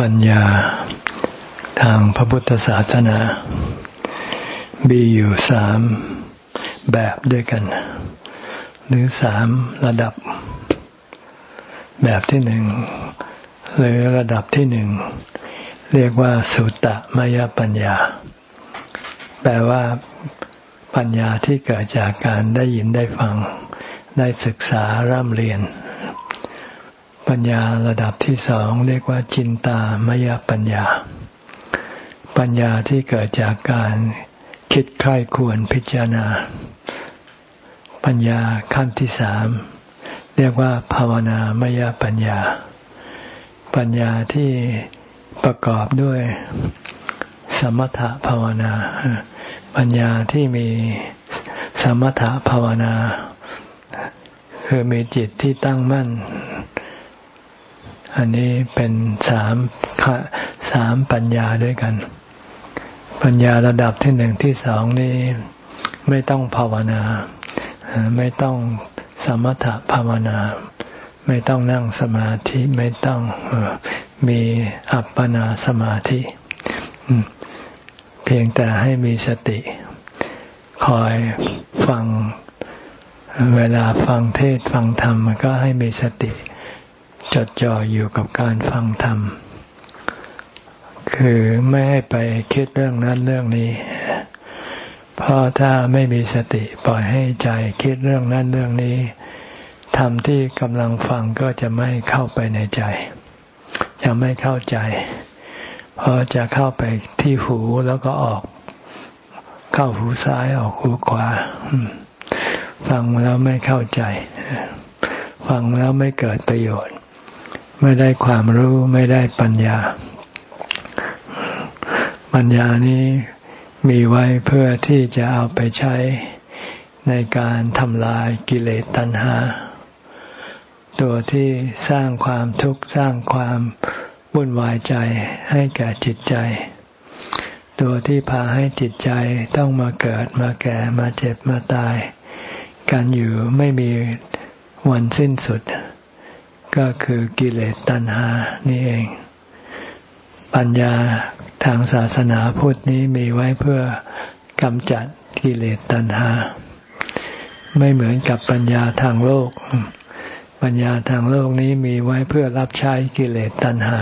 ปัญญา ทางพระพุทธศาสนา มีอยู่สามแบบด้วยกัน หรือสามระดับ แบบที่หนึ่งหรือระดับที่หนึ่งเรียกว่า สุตตมยปัญญา แปลว่า ปัญญาที่เกิดจากการได้ยินได้ฟัง ได้ศึกษาร่ำเรียน ปัญญาระดับที่สองเรียกว่าจินตามยปัญญา ปัญญาที่เกิดจากการคิดใคร่ควรพิจารณา ปัญญาขั้นที่สามเรียกว่า ภาวนามยปัญญา ปัญญาที่ประกอบด้วย สมถภาวนา ปัญญาที่มีสมถภาวนา คือมีจิตที่ตั้งมั่น อันนี้เป็นสามสามปัญญาด้วยกัน ปัญญาระดับที่หนึ่งที่สองนี่ไม่ต้องภาวนา ไม่ต้องสมถะภาวนา ไม่ต้องนั่งสมาธิไม่ต้องมีอัปปนาสมาธิ เพียงแต่ให้มีสติ คอยฟังเวลาฟังเทศฟังธรรมก็ให้มีสติ จดจ่ออยู่กับการฟังธรรม คือไม่ให้ไปคิดเรื่องนั้นเรื่องนี้ เพราะถ้าไม่มีสติปล่อยให้ใจคิดเรื่องนั้นเรื่องนี้ธรรมที่กำลังฟังก็จะไม่เข้าไปในใจ จะไม่เข้าใจเพราะจะเข้าไปที่หูแล้วก็ออก เข้าหูซ้ายออกหูขวาฟังแล้วไม่เข้าใจ ฟังแล้วไม่เกิดประโยชน์ ไม่ได้ความรู้ไม่ได้ปัญญา ปัญญานี้มีไว้เพื่อที่จะเอาไปใช้ในการทำลายกิเลสตัณหา ตัวที่สร้างความทุกข์สร้างความวุ่นวายใจให้แก่จิตใจ ตัวที่พาให้จิตใจต้องมาเกิดมาแก่มาเจ็บมาตายกันอยู่ไม่มีวันสิ้นสุด ก็คือกิเลสตัณหานี่เอง ปัญญาทางศาสนาพุทธนี้มีไว้เพื่อกำจัดกิเลสตัณหา ไม่เหมือนกับปัญญาทางโลก ปัญญาทางโลกนี้มีไว้เพื่อรับใช้กิเลสตัณหา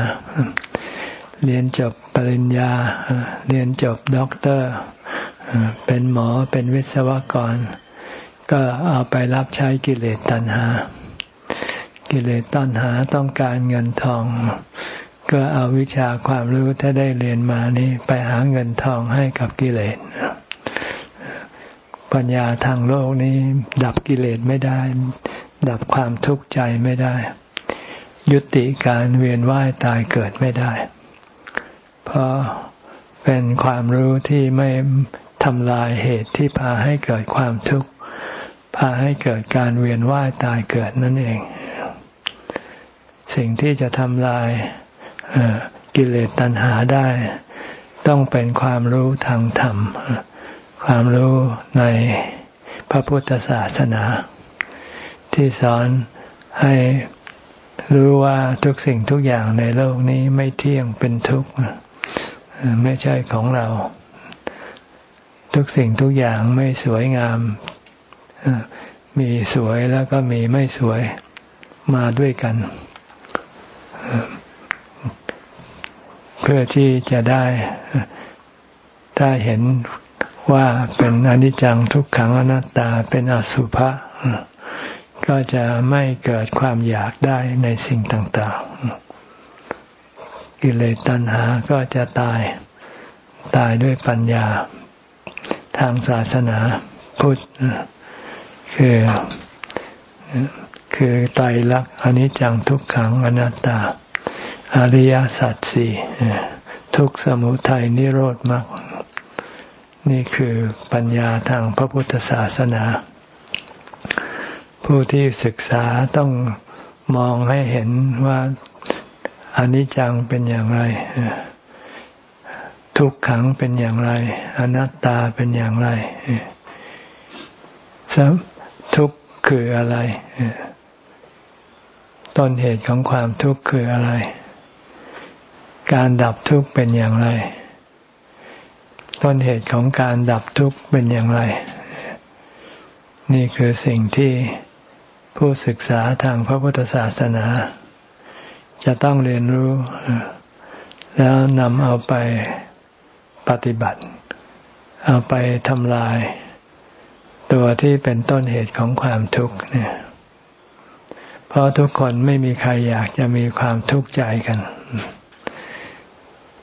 เรียนจบปริญญา เรียนจบด็อกเตอร์ เป็นหมอเป็นวิศวกร ก็เอาไปรับใช้กิเลสตัณหา กิเลสตัณหาต้องการเงินทอง ก็เอาวิชาความรู้ที่ได้เรียนมานี้ไปหาเงินทองให้กับกิเลส ปัญญาทางโลกนี้ ดับกิเลสไม่ได้ ดับความทุกข์ใจไม่ได้ ยุติการเวียนว่ายตายเกิดไม่ได้ เพราะเป็นความรู้ที่ไม่ทำลายเหตุที่พาให้เกิดความทุกข์พาให้เกิดการเวียนว่ายตายเกิดนั่นเอง สิ่งที่จะทำลายกิเลสตัณหาได้ ต้องเป็นความรู้ทางธรรม ความรู้ในพระพุทธศาสนา ที่สอนให้รู้ว่าทุกสิ่งทุกอย่างในโลกนี้ไม่เที่ยงเป็นทุกข์ไม่ใช่ของเรา ทุกสิ่งทุกอย่างไม่สวยงามมีสวยแล้วก็มีไม่สวยมาด้วยกัน เพื่อที่จะได้ ถ้าเห็นว่าเป็นอนิจจังทุกขังอนัตตาเป็นอสุภะก็จะไม่เกิดความอยากได้ในสิ่งต่าง ๆ กิเลสตัณหาก็จะตายตายด้วยปัญญา ทางศาสนาพุทธคือคือไตรลักษณ์อนิจจังทุกขังอนัตตา อริยสัจสี่ทุกสมุทัยนิโรธมรรคนี่คือปัญญาทางพระพุทธศาสนา ผู้ที่ศึกษาต้องมองให้เห็นว่าอนิจจังเป็นอย่างไร ทุกขังเป็นอย่างไร อนัตตาเป็นอย่างไรทุกคืออะไร ต้นเหตุของความทุกข์คืออะไร การดับทุกข์เป็นอย่างไร ต้นเหตุของการดับทุกข์เป็นอย่างไร นี่คือสิ่งที่ผู้ศึกษาทางพระพุทธศาสนา จะต้องเรียนรู้ แล้วนำเอาไปปฏิบัติ เอาไปทำลาย ตัวที่เป็นต้นเหตุของความทุกข์เนี่ย เพราะทุกคนไม่มีใครอยากจะมีความทุกข์ใจกัน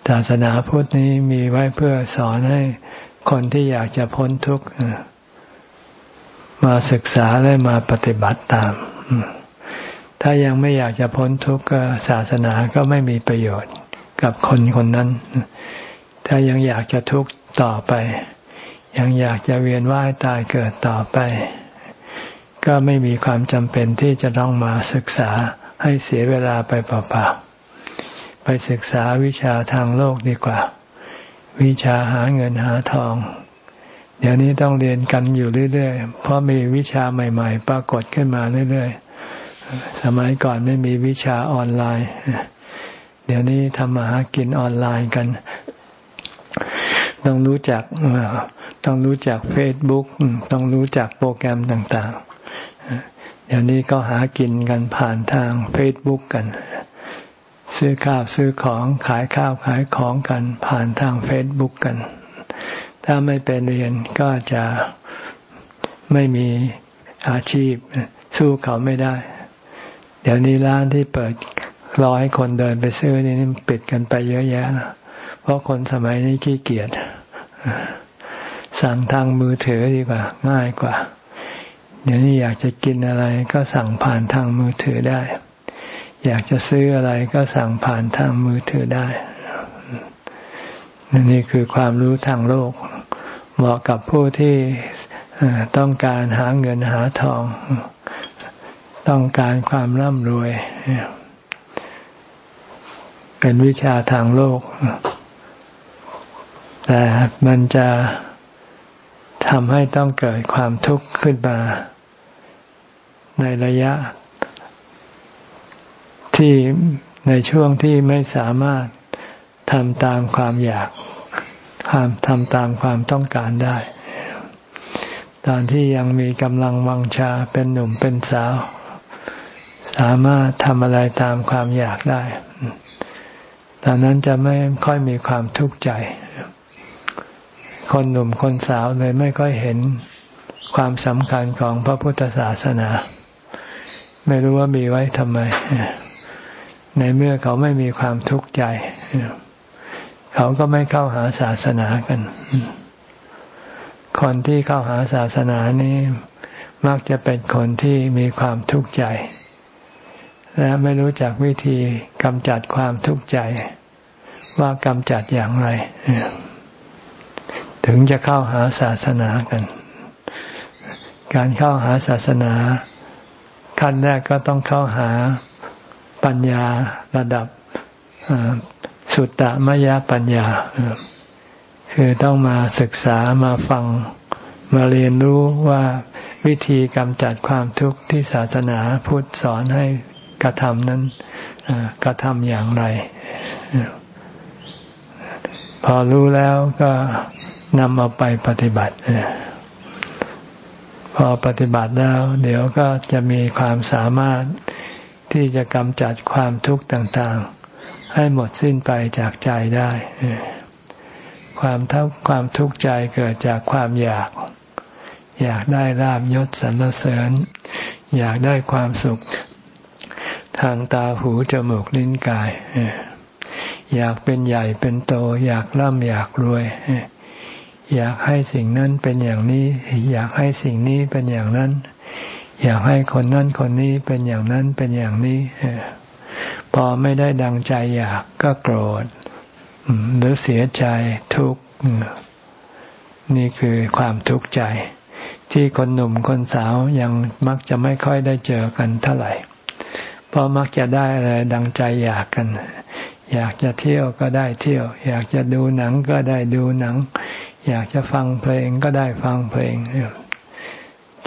ศาสนาพุทธนี้มีไว้เพื่อสอนให้คนที่อยากจะพ้นทุกข์มาศึกษาและมาปฏิบัติตาม ถ้ายังไม่อยากจะพ้นทุกข์ก็ศาสนาก็ไม่มีประโยชน์กับคนคนนั้น ถ้ายังอยากจะทุกข์ต่อไป ยังอยากจะเวียนว่ายตายเกิดต่อไป ก็ไม่มีความจำเป็นที่จะต้องมาศึกษาให้เสียเวลาไปเปล่าๆไปศึกษาวิชาทางโลกดีกว่า วิชาหาเงินหาทอง เดี๋ยวนี้ต้องเรียนกันอยู่เรื่อยๆ เพราะมีวิชาใหม่ ๆ ปรากฏขึ้นมาเรื่อยๆ สมัยก่อนไม่มีวิชาออนไลน์ เดี๋ยวนี้ทำมาหากินออนไลน์กัน ต้องรู้จักต้องรู้จักเฟซบุ๊กต้องรู้จักโปรแกรมต่างๆ เดี๋ยวนี้ก็หากินกันผ่านทางเฟซบุ๊กกัน ซื้อข้าวซื้อของขายข้าวขายของกันผ่านทางเฟซบุ๊กกัน ถ้าไม่ไปเรียนก็จะไม่มีอาชีพ สู้เขาไม่ได้ เดี๋ยวนี้ร้านที่เปิดรอให้คนเดินไปซื้อนี่ปิดกันไปเยอะแยะนะเพราะคนสมัยนี้ขี้เกียจสั่งทางมือถือดีกว่า ง่ายกว่า เดี๋ยวนี้อยากจะกินอะไรก็สั่งผ่านทางมือถือได้ อยากจะซื้ออะไรก็สั่งผ่านทางมือถือได้นี่คือความรู้ทางโลก เหมาะกับผู้ที่ต้องการหาเงินหาทอง ต้องการความร่ำรวย เป็นวิชาทางโลก แต่มันจะทำให้ต้องเกิดความทุกข์ขึ้นมา ในระยะ ที่ในช่วงที่ไม่สามารถทำตามความอยากทำทำตามความต้องการได้ ตอนที่ยังมีกำลังวังชาเป็นหนุ่มเป็นสาว สามารถทำอะไรตามความอยากได้ ตอนนั้นจะไม่ค่อยมีความทุกข์ใจ คนหนุ่มคนสาวเลยไม่ค่อยเห็นความสำคัญของพระพุทธศาสนา ไม่รู้ว่ามีไว้ทำไม ในเมื่อเขาไม่มีความทุกข์ใจ เขาก็ไม่เข้าหาศาสนากัน คนที่เข้าหาศาสนานี้ มักจะเป็นคนที่มีความทุกข์ใจ และไม่รู้จักวิธีกำจัดความทุกข์ใจ ว่ากำจัดอย่างไร ถึงจะเข้าหาศาสนากัน การเข้าหาศาสนา ขั้นแรกก็ต้องเข้าหาปัญญาระดับสุตตมยปัญญา คือต้องมาศึกษามาฟังมาเรียนรู้ว่าวิธีกำจัดความทุกข์ที่ศาสนาพุทธสอนให้กระทำนั้นกระทำอย่างไร พอรู้แล้วก็นำเอาไปปฏิบัติ พอปฏิบัติแล้ว เดี๋ยวก็จะมีความสามารถที่จะกำจัดความทุกข์ต่างๆ ให้หมดสิ้นไปจากใจได้ ความทุกข์ความทุกข์ใจเกิดจากความอยาก อยากได้ลาบยศสรรเสริญ อยากได้ความสุข ทางตาหูจมูกลิ้นกาย อยากเป็นใหญ่เป็นโต อยากร่ำอยากรวย อยากให้สิ่งนั้นเป็นอย่างนี้ อยากให้สิ่งนี้เป็นอย่างนั้น อยากให้คนนั้นคนนี้เป็นอย่างนั้นเป็นอย่างนี้พอไม่ได้ดังใจอยากก็โกรธหรือเสียใจทุกข์นี่คือความทุกข์ใจ ที่คนหนุ่มคนสาวยังมักจะไม่ค่อยได้เจอกันเท่าไหร่เพราะมักจะได้อะไรดังใจอยากกัน อยากจะเที่ยวก็ได้เที่ยว อยากจะดูหนังก็ได้ดูหนัง อยากจะฟังเพลงก็ได้ฟังเพลง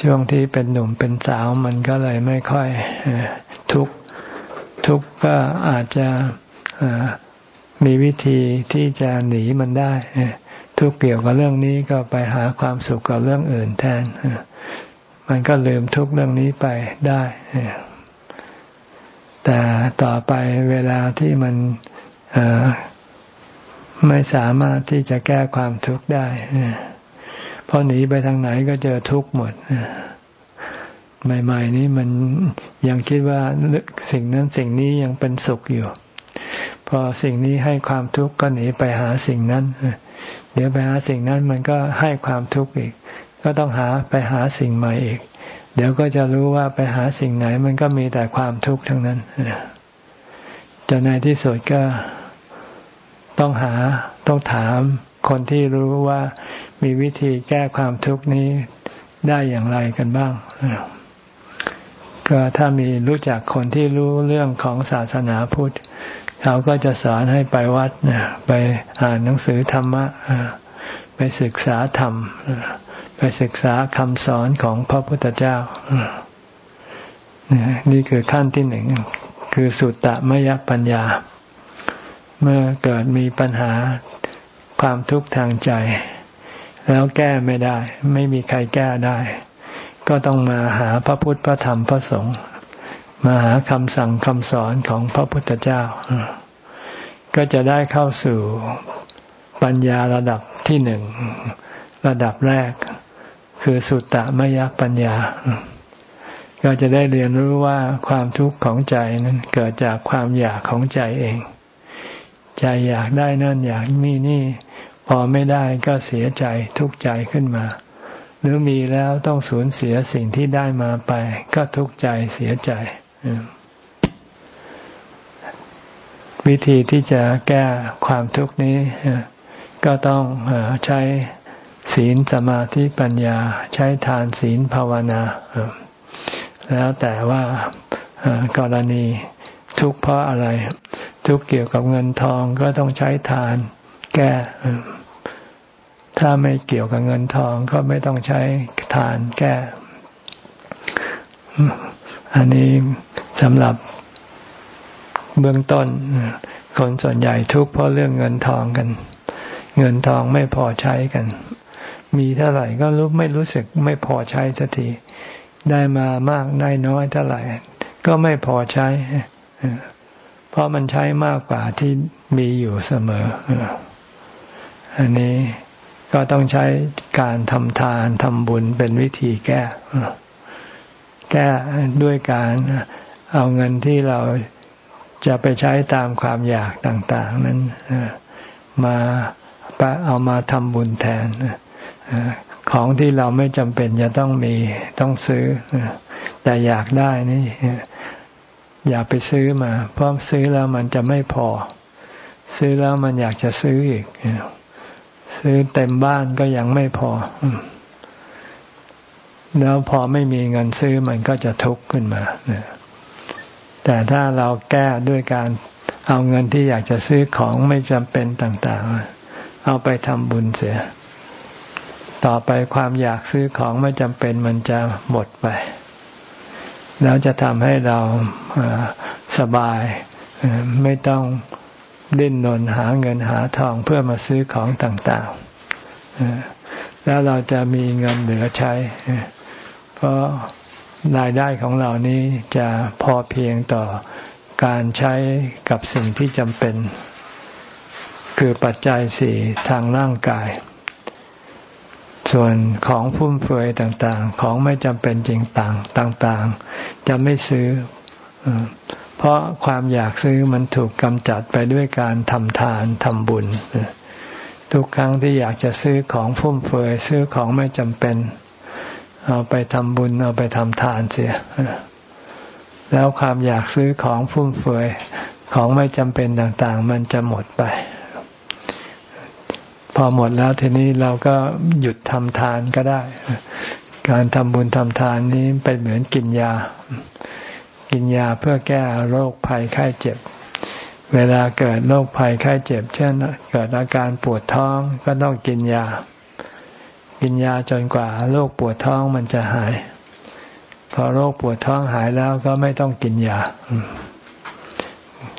ช่วงที่เป็นหนุ่มเป็นสาวมันก็เลยไม่ค่อยทุกข์ทุกข์ก็อาจจะมีวิธีที่จะหนีมันได้ ทุกเกี่ยวกับเรื่องนี้ก็ไปหาความสุขกับเรื่องอื่นแทน มันก็ลืมทุกเรื่องนี้ไปได้ แต่ต่อไปเวลาที่มัน ไม่สามารถที่จะแก้ความทุกข์ได้พอหนีไปทางไหนก็เจอทุกข์หมดใหม่ๆนี้มันยังคิดว่าสิ่งนั้นสิ่งนี้ยังเป็นสุขอยู่ พอสิ่งนี้ให้ความทุกข์ก็หนีไปหาสิ่งนั้นเดี๋ยวไปหาสิ่งนั้นมันก็ให้ความทุกข์อีก ก็ต้องหาไปหาสิ่งใหม่อีก เดี๋ยวก็จะรู้ว่าไปหาสิ่งไหนมันก็มีแต่ความทุกข์ทั้งนั้นจนในที่สุดก็ ต้องหาต้องถามคนที่รู้ว่ามีวิธีแก้ความทุกข์นี้ได้อย่างไรกันบ้าง ก็ถ้ามีรู้จักคนที่รู้เรื่องของศาสนาพุทธเขาก็จะสอนให้ไปวัดไปอ่านหนังสือธรรมะไปศึกษาธรรม ไปศึกษาคำสอนของพระพุทธเจ้า นี่คือขั้นที่หนึ่ง คือสุตตมยปัญญา เมื่อเกิดมีปัญหาความทุกข์ทางใจ แล้วแก้ไม่ได้ ไม่มีใครแก้ได้ ก็ต้องมาหาพระพุทธพระธรรมพระสงฆ์มาหาคำสั่งคำสอนของพระพุทธเจ้า ก็จะได้เข้าสู่ปัญญาระดับที่หนึ่ง ระดับแรก คือสุตตมยปัญญา ก็จะได้เรียนรู้ว่าความทุกข์ของใจนั้นเกิดจากความอยากของใจเอง ใจอยากได้นั่นอยากมีนี่ พอไม่ได้ก็เสียใจทุกข์ใจขึ้นมา หรือมีแล้วต้องสูญเสียสิ่งที่ได้มาไป ก็ทุกข์ใจเสียใจ วิธีที่จะแก้ความทุกข์นี้ ก็ต้องใช้ศีลสมาธิปัญญาใช้ทานศีลภาวนา แล้วแต่ว่ากรณีทุกข์เพราะอะไร ทุกข์เกี่ยวกับเงินทองก็ต้องใช้ทานแก้ ถ้าไม่เกี่ยวกับเงินทองก็ไม่ต้องใช้ทานแก้ อันนี้สำหรับเบื้องต้น คนส่วนใหญ่ทุกข์เพราะเรื่องเงินทองกัน เงินทองไม่พอใช้กัน มีเท่าไหร่ก็รู้ไม่รู้สึกไม่พอใช้สักทีได้มามากได้น้อยเท่าไหร่ ก็ไม่พอใช้ เพราะมันใช้มากกว่าที่มีอยู่เสมอ อันนี้ก็ต้องใช้การทำทานทำบุญเป็นวิธีแก้ แก้ด้วยการเอาเงินที่เราจะไปใช้ตามความอยากต่าง ๆ นั้นมาเอามาทำบุญแทนของที่เราไม่จำเป็นจะต้องมีต้องซื้อแต่อยากได้นี่ อย่าไปซื้อมา เพราะซื้อแล้วมันจะไม่พอ ซื้อแล้วมันอยากจะซื้ออีก ซื้อเต็มบ้านก็ยังไม่พอ แล้วพอไม่มีเงินซื้อมันก็จะทุกข์ขึ้นมาแต่ถ้าเราแก้ด้วยการเอาเงินที่อยากจะซื้อของไม่จำเป็นต่าง ๆ เอาไปทำบุญเสีย ต่อไปความอยากซื้อของไม่จำเป็นมันจะหมดไป แล้วจะทำให้เราสบาย ไม่ต้องดิ้นรนหาเงินหาทองเพื่อมาซื้อของต่างๆ แล้วเราจะมีเงินเหลือใช้ เพราะรายได้ของเรานี้จะพอเพียงต่อการใช้กับสิ่งที่จำเป็น คือปัจจัยสี่ทางร่างกาย ส่วนของฟุ่มเฟือยต่างๆ ของไม่จำเป็นจริงต่างต่างๆ จะไม่ซื้อ เพราะความอยากซื้อมันถูกกำจัดไปด้วยการทำทานทำบุญ ทุกครั้งที่อยากจะซื้อของฟุ่มเฟือยซื้อของไม่จำเป็น เอาไปทำบุญเอาไปทำทานเสีย แล้วความอยากซื้อของฟุ่มเฟือยของไม่จำเป็นต่างๆ มันจะหมดไป พอหมดแล้วทีนี้เราก็หยุดทำทานก็ได้ การทำบุญทำทานนี้เป็นเหมือนกินยา กินยาเพื่อแก้โรคภัยไข้เจ็บ เวลาเกิดโรคภัยไข้เจ็บ เช่น เกิดอาการปวดท้องก็ต้องกินยา กินยาจนกว่าโรคปวดท้องมันจะหาย พอโรคปวดท้องหายแล้วก็ไม่ต้องกินยา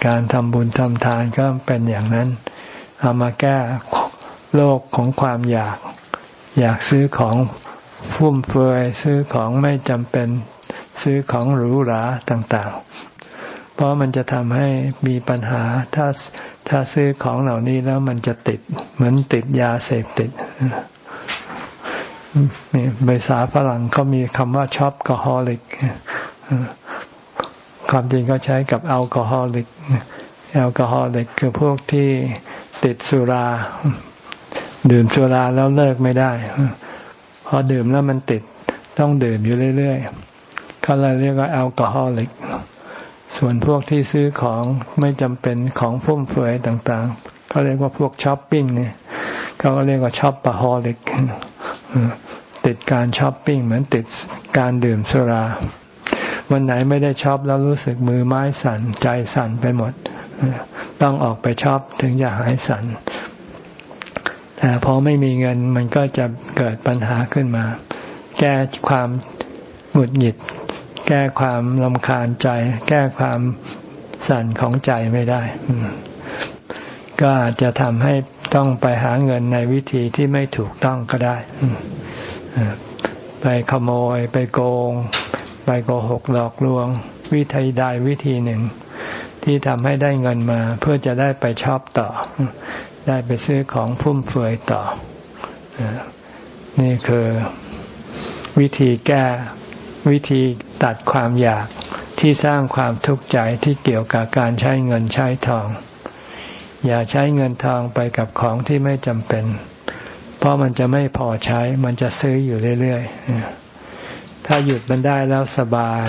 การทำบุญทำทานก็เป็นอย่างนั้นเอามาแก้ โลกของความอยาก อยากซื้อของฟุ่มเฟือยซื้อของไม่จำเป็นซื้อของหรูหราต่างๆ เพราะมันจะทำให้มีปัญหาถ้าถ้าซื้อของเหล่านี้แล้วมันจะติด เหมือนติดยาเสพติดภาษาฝรั่งเขามีคำว่า shopaholic ความจริงก็ใช้กับ alcoholic alcoholic คือพวกที่ติดสุรา ดื่มสุราแล้วเลิกไม่ได้ พอดื่มแล้วมันติดต้องดื่มอยู่เรื่อยๆเขาเลยเรียกว่า alcoholic ส่วนพวกที่ซื้อของไม่จำเป็นของฟุ่มเฟือยต่างๆเขาเรียกว่าพวกช้อปปิ้งเนี่ยเขาก็เรียกว่า shopaholic ติดการช้อปปิ้งเหมือนติดการดื่มสุรา วันไหนไม่ได้ช็อปแล้วรู้สึกมือไม้สั่นใจสั่นไปหมด ต้องออกไปช็อปถึงจะหายสั่น แต่พอไม่มีเงินมันก็จะเกิดปัญหาขึ้นมา แก้ความหงุดหงิด แก้ความรำคาญใจ แก้ความสั่นของใจไม่ได้ ก็อาจจะทำให้ต้องไปหาเงินในวิธีที่ไม่ถูกต้องก็ได้ ไปขโมย ไปโกง ไปโกหกหลอกลวง วิธีใดวิธีหนึ่ง ที่ทำให้ได้เงินมา เพื่อจะได้ไปชอบต่อ ได้ไปซื้อของฟุ่มเฟือยต่อ นี่คือวิธีแก้วิธีตัดความอยากที่สร้างความทุกข์ใจที่เกี่ยวกับการใช้เงินใช้ทอง อย่าใช้เงินทองไปกับของที่ไม่จำเป็น เพราะมันจะไม่พอใช้มันจะซื้ออยู่เรื่อยๆถ้าหยุดมันได้แล้วสบาย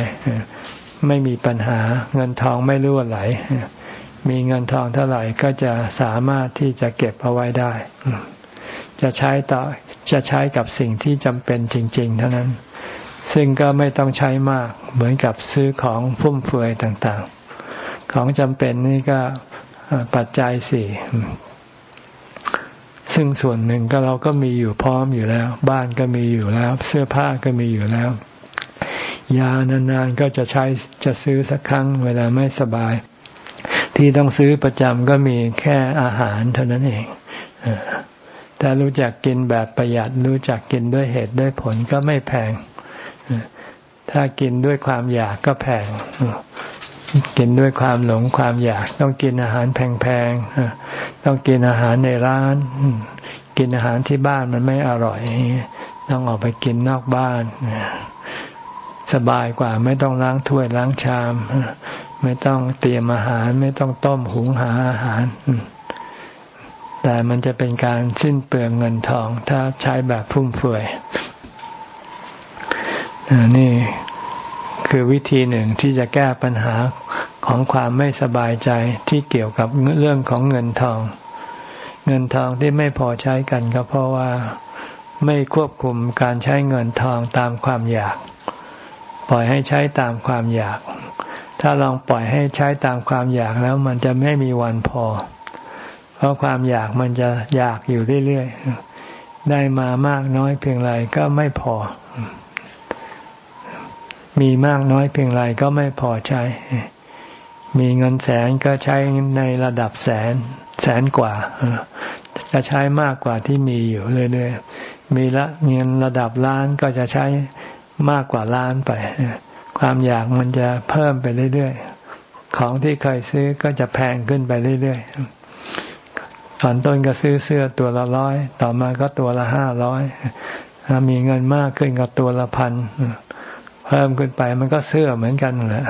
ไม่มีปัญหาเงินทองไม่รั่วไหล มีเงินทองเท่าไหร่ก็จะสามารถที่จะเก็บเอาไว้ได้ จะใช้ต่อจะใช้กับสิ่งที่จำเป็นจริง ๆ เท่านั้น ซึ่งก็ไม่ต้องใช้มากเหมือนกับซื้อของฟุ่มเฟือยต่างๆ ของจำเป็นนี่ก็ปัจจัยสี่ซึ่งส่วนหนึ่งก็เราก็มีอยู่พร้อมอยู่แล้ว บ้านก็มีอยู่แล้ว เสื้อผ้าก็มีอยู่แล้ว ยานานๆก็จะใช้จะซื้อสักครั้งเวลาไม่สบาย ที่ต้องซื้อประจำก็มีแค่อาหารเท่านั้นเองถ้ารู้จักกินแบบประหยัด รู้จักกินด้วยเหตุด้วยผลก็ไม่แพง ถ้ากินด้วยความอยากก็แพง กินด้วยความหลงความอยาก ต้องกินอาหารแพงๆต้องกินอาหารในร้าน กินอาหารที่บ้านมันไม่อร่อย ต้องออกไปกินนอกบ้าน สบายกว่าไม่ต้องล้างถ้วยล้างชาม ไม่ต้องเตรียมอาหาร ไม่ต้องต้มหุงหาอาหาร แต่มันจะเป็นการสิ้นเปลืองเงินทอง ถ้าใช้แบบฟุ่มเฟือยนี่คือวิธีหนึ่งที่จะแก้ปัญหาของความไม่สบายใจที่เกี่ยวกับเรื่องของเงินทอง เงินทองที่ไม่พอใช้กันก็เพราะว่าไม่ควบคุมการใช้เงินทองตามความอยาก ปล่อยให้ใช้ตามความอยาก ถ้าลองปล่อยให้ใช้ตามความอยากแล้วมันจะไม่มีวันพอ เพราะความอยากมันจะอยากอยู่เรื่อยๆ ได้มามากน้อยเพียงไรก็ไม่พอ มีมากน้อยเพียงไรก็ไม่พอใช้ มีเงินแสนก็ใช้ในระดับแสนแสนกว่า จะใช้มากกว่าที่มีอยู่เรื่อยๆ มีละเงินระดับล้านก็จะใช้มากกว่าล้านไป ความอยากมันจะเพิ่มไปเรื่อยๆ ของที่เคยซื้อก็จะแพงขึ้นไปเรื่อยๆ ตอนต้นก็ซื้อเสื้อตัวละร้อย ต่อมาก็ตัวละห้าร้อย ถ้ามีเงินมากขึ้นก็ตัวละพัน เพิ่มขึ้นไปมันก็เสื้อเหมือนกันแหละ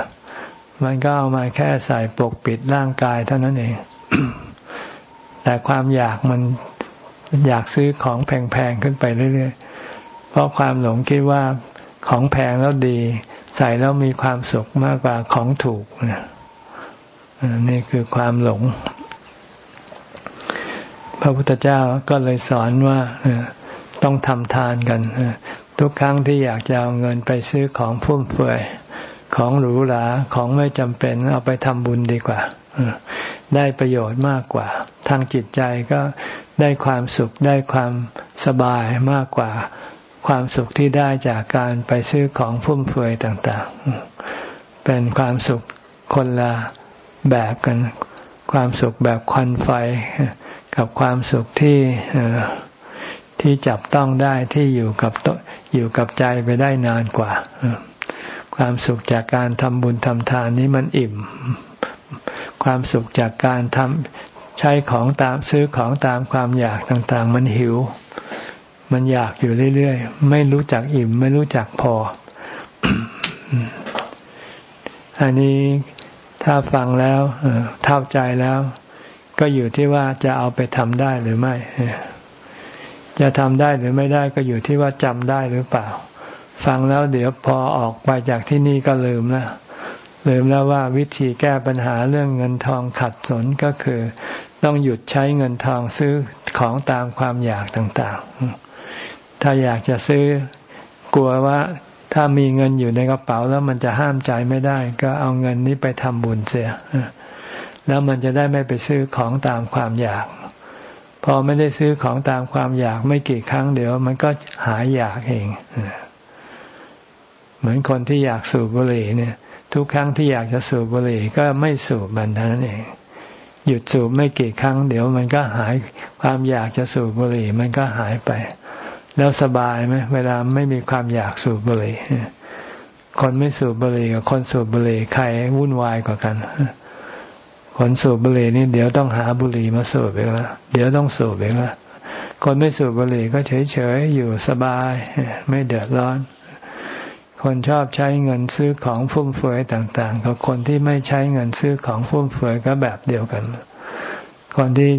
มันก็เอามาแค่ใส่ปกปิดร่างกายเท่านั้นเอง แต่ความอยากมันอยากซื้อของแพงๆขึ้นไปเรื่อยๆ เพราะความหลงคิดว่าของแพงแล้วดี ใส่แล้วมีความสุขมากกว่าของถูกนี่คือความหลง พระพุทธเจ้าก็เลยสอนว่าต้องทำทานกันทุกครั้งที่อยากจะเอาเงินไปซื้อของฟุ่มเฟือยของหรูหราของไม่จำเป็น เอาไปทำบุญดีกว่าได้ประโยชน์มากกว่า ทางจิตใจก็ได้ความสุขได้ความสบายมากกว่า ความสุขที่ได้จากการไปซื้อของฟุ่มเฟือยต่างๆ เป็นความสุขคนละแบกกัน ความสุขแบบควันไฟ กับความสุขที่ที่จับต้องได้ที่อยู่กับอยู่กับใจไปได้นานกว่า ความสุขจากการทำบุญทำทานนี้มันอิ่ม ความสุขจากการทำใช้ของตามซื้อของตามความอยากต่างๆ มันหิว มันอยากอยู่เรื่อยๆ ไม่รู้จักอิ่ม ไม่รู้จักพอ อันนี้ถ้าฟังแล้วเท่าใจแล้ว ก็อยู่ที่ว่าจะเอาไปทำได้หรือไม่ จะทำได้หรือไม่ได้ก็อยู่ที่ว่าจำได้หรือเปล่า ฟังแล้วเดี๋ยวพอออกไปจากที่นี่ก็ลืมแล้วลืมแล้วว่าวิธีแก้ปัญหาเรื่องเงินทองขัดสนก็คือ ต้องหยุดใช้เงินทองซื้อของตามความอยากต่าง ๆ ถ้าอยากจะซื้อกลัวว่าถ้ามีเงินอยู่ในกระเป๋าแล้วมันจะห้ามใจไม่ได้ ก็เอาเงินนี้ไปทำบุญเสียแล้วมันจะได้ไม่ไปซื้อของตามความอยาก พอไม่ได้ซื้อของตามความอยากไม่กี่ครั้งเดี๋ยว มันก็หายอยากเองเหมือนคนที่อยากสูบบุหรี่เนี่ย ทุกครั้งที่อยากจะสูบบุหรี่ก็ไม่สูบมันเท่านั้นเองหยุดสูบไม่กี่ครั้ง เดี๋ยวมันก็หายความอยากจะสูบบุหรี่มันก็หายไป แล้วสบายไหมเวลาไม่มีความอยากสูบบุหรี่คนไม่สูบบุหรี่กับคนสูบบุหรี่ใครวุ่นวายกว่ากันคนสูบบุหรี่นี่เดี๋ยวต้องหาบุหรี่มาสูบเองละเดี๋ยวต้องสูบเองละคนไม่สูบบุหรี่ก็เฉยๆอยู่สบาย ไม่เดือดร้อน คนชอบใช้เงินซื้อของฟุ่มเฟือยต่าง ๆ กับคนที่ไม่ใช้เงินซื้อของฟุ่มเฟือยก็แบบเดียวกัน คนที่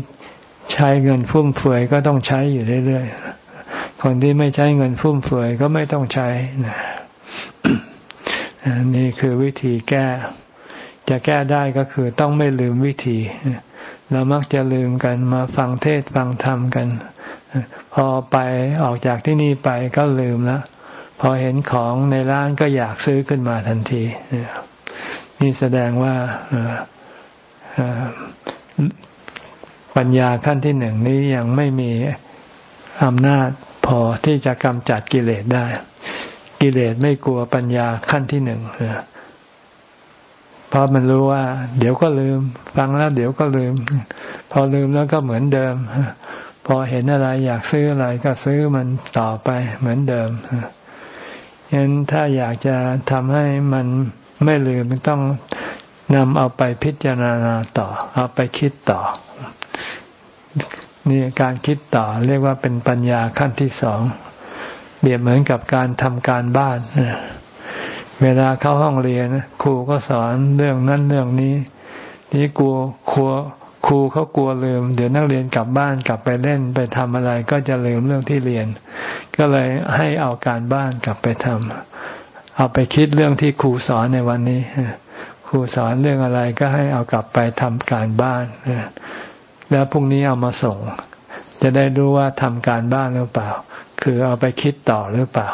ใช้เงินฟุ่มเฟือยก็ต้องใช้อยู่เรื่อยๆ คนที่ไม่ใช้เงินฟุ่มเฟือยก็ไม่ต้องใช้นะนี่คือวิธีแก้ จะแก้ได้ก็คือต้องไม่ลืมวิธีเรามักจะลืมกันมาฟังเทศฟังธรรมกัน พอไปออกจากที่นี่ไปก็ลืมแล้วพอเห็นของในร้านก็อยากซื้อขึ้นมาทันที นี่แสดงว่าปัญญาขั้นที่หนึ่งนี้ยังไม่มีอำนาจ พอที่จะกำจัดกิเลสได้ กิเลสไม่กลัวปัญญาขั้นที่หนึ่งเพราะมันรู้ว่า เดี๋ยวก็ลืม ฟังแล้วเดี๋ยวก็ลืม พอลืมแล้วก็เหมือนเดิม พอเห็นอะไรอยากซื้ออะไรก็ซื้อมันต่อไปเหมือนเดิมฉะนั้นถ้าอยากจะทำให้มันไม่ลืมต้องนำเอาไปพิจารณาต่อ เอาไปคิดต่อ นี่การคิดต่อเรียกว่าเป็นปัญญาขั้นที่สองเบียบเหมือนกับการทำการบ้านเวลาเข้าห้องเรียนครูก็สอนเรื่องนั้นเรื่องนี้ นี่กลัวครัวครูเขากลัวลืม เดี๋ยวนักเรียนกลับบ้านกลับไปเล่นไปทำอะไรก็จะลืมเรื่องที่เรียน ก็เลยให้เอาการบ้านกลับไปทำเอาไปคิดเรื่องที่ครูสอนในวันนี้ครูสอนเรื่องอะไรก็ให้เอากลับไปทำการบ้าน แล้วพรุ่งนี้เอามาส่ง จะได้รู้ว่าทำการบ้านหรือเปล่า คือเอาไปคิดต่อหรือเปล่า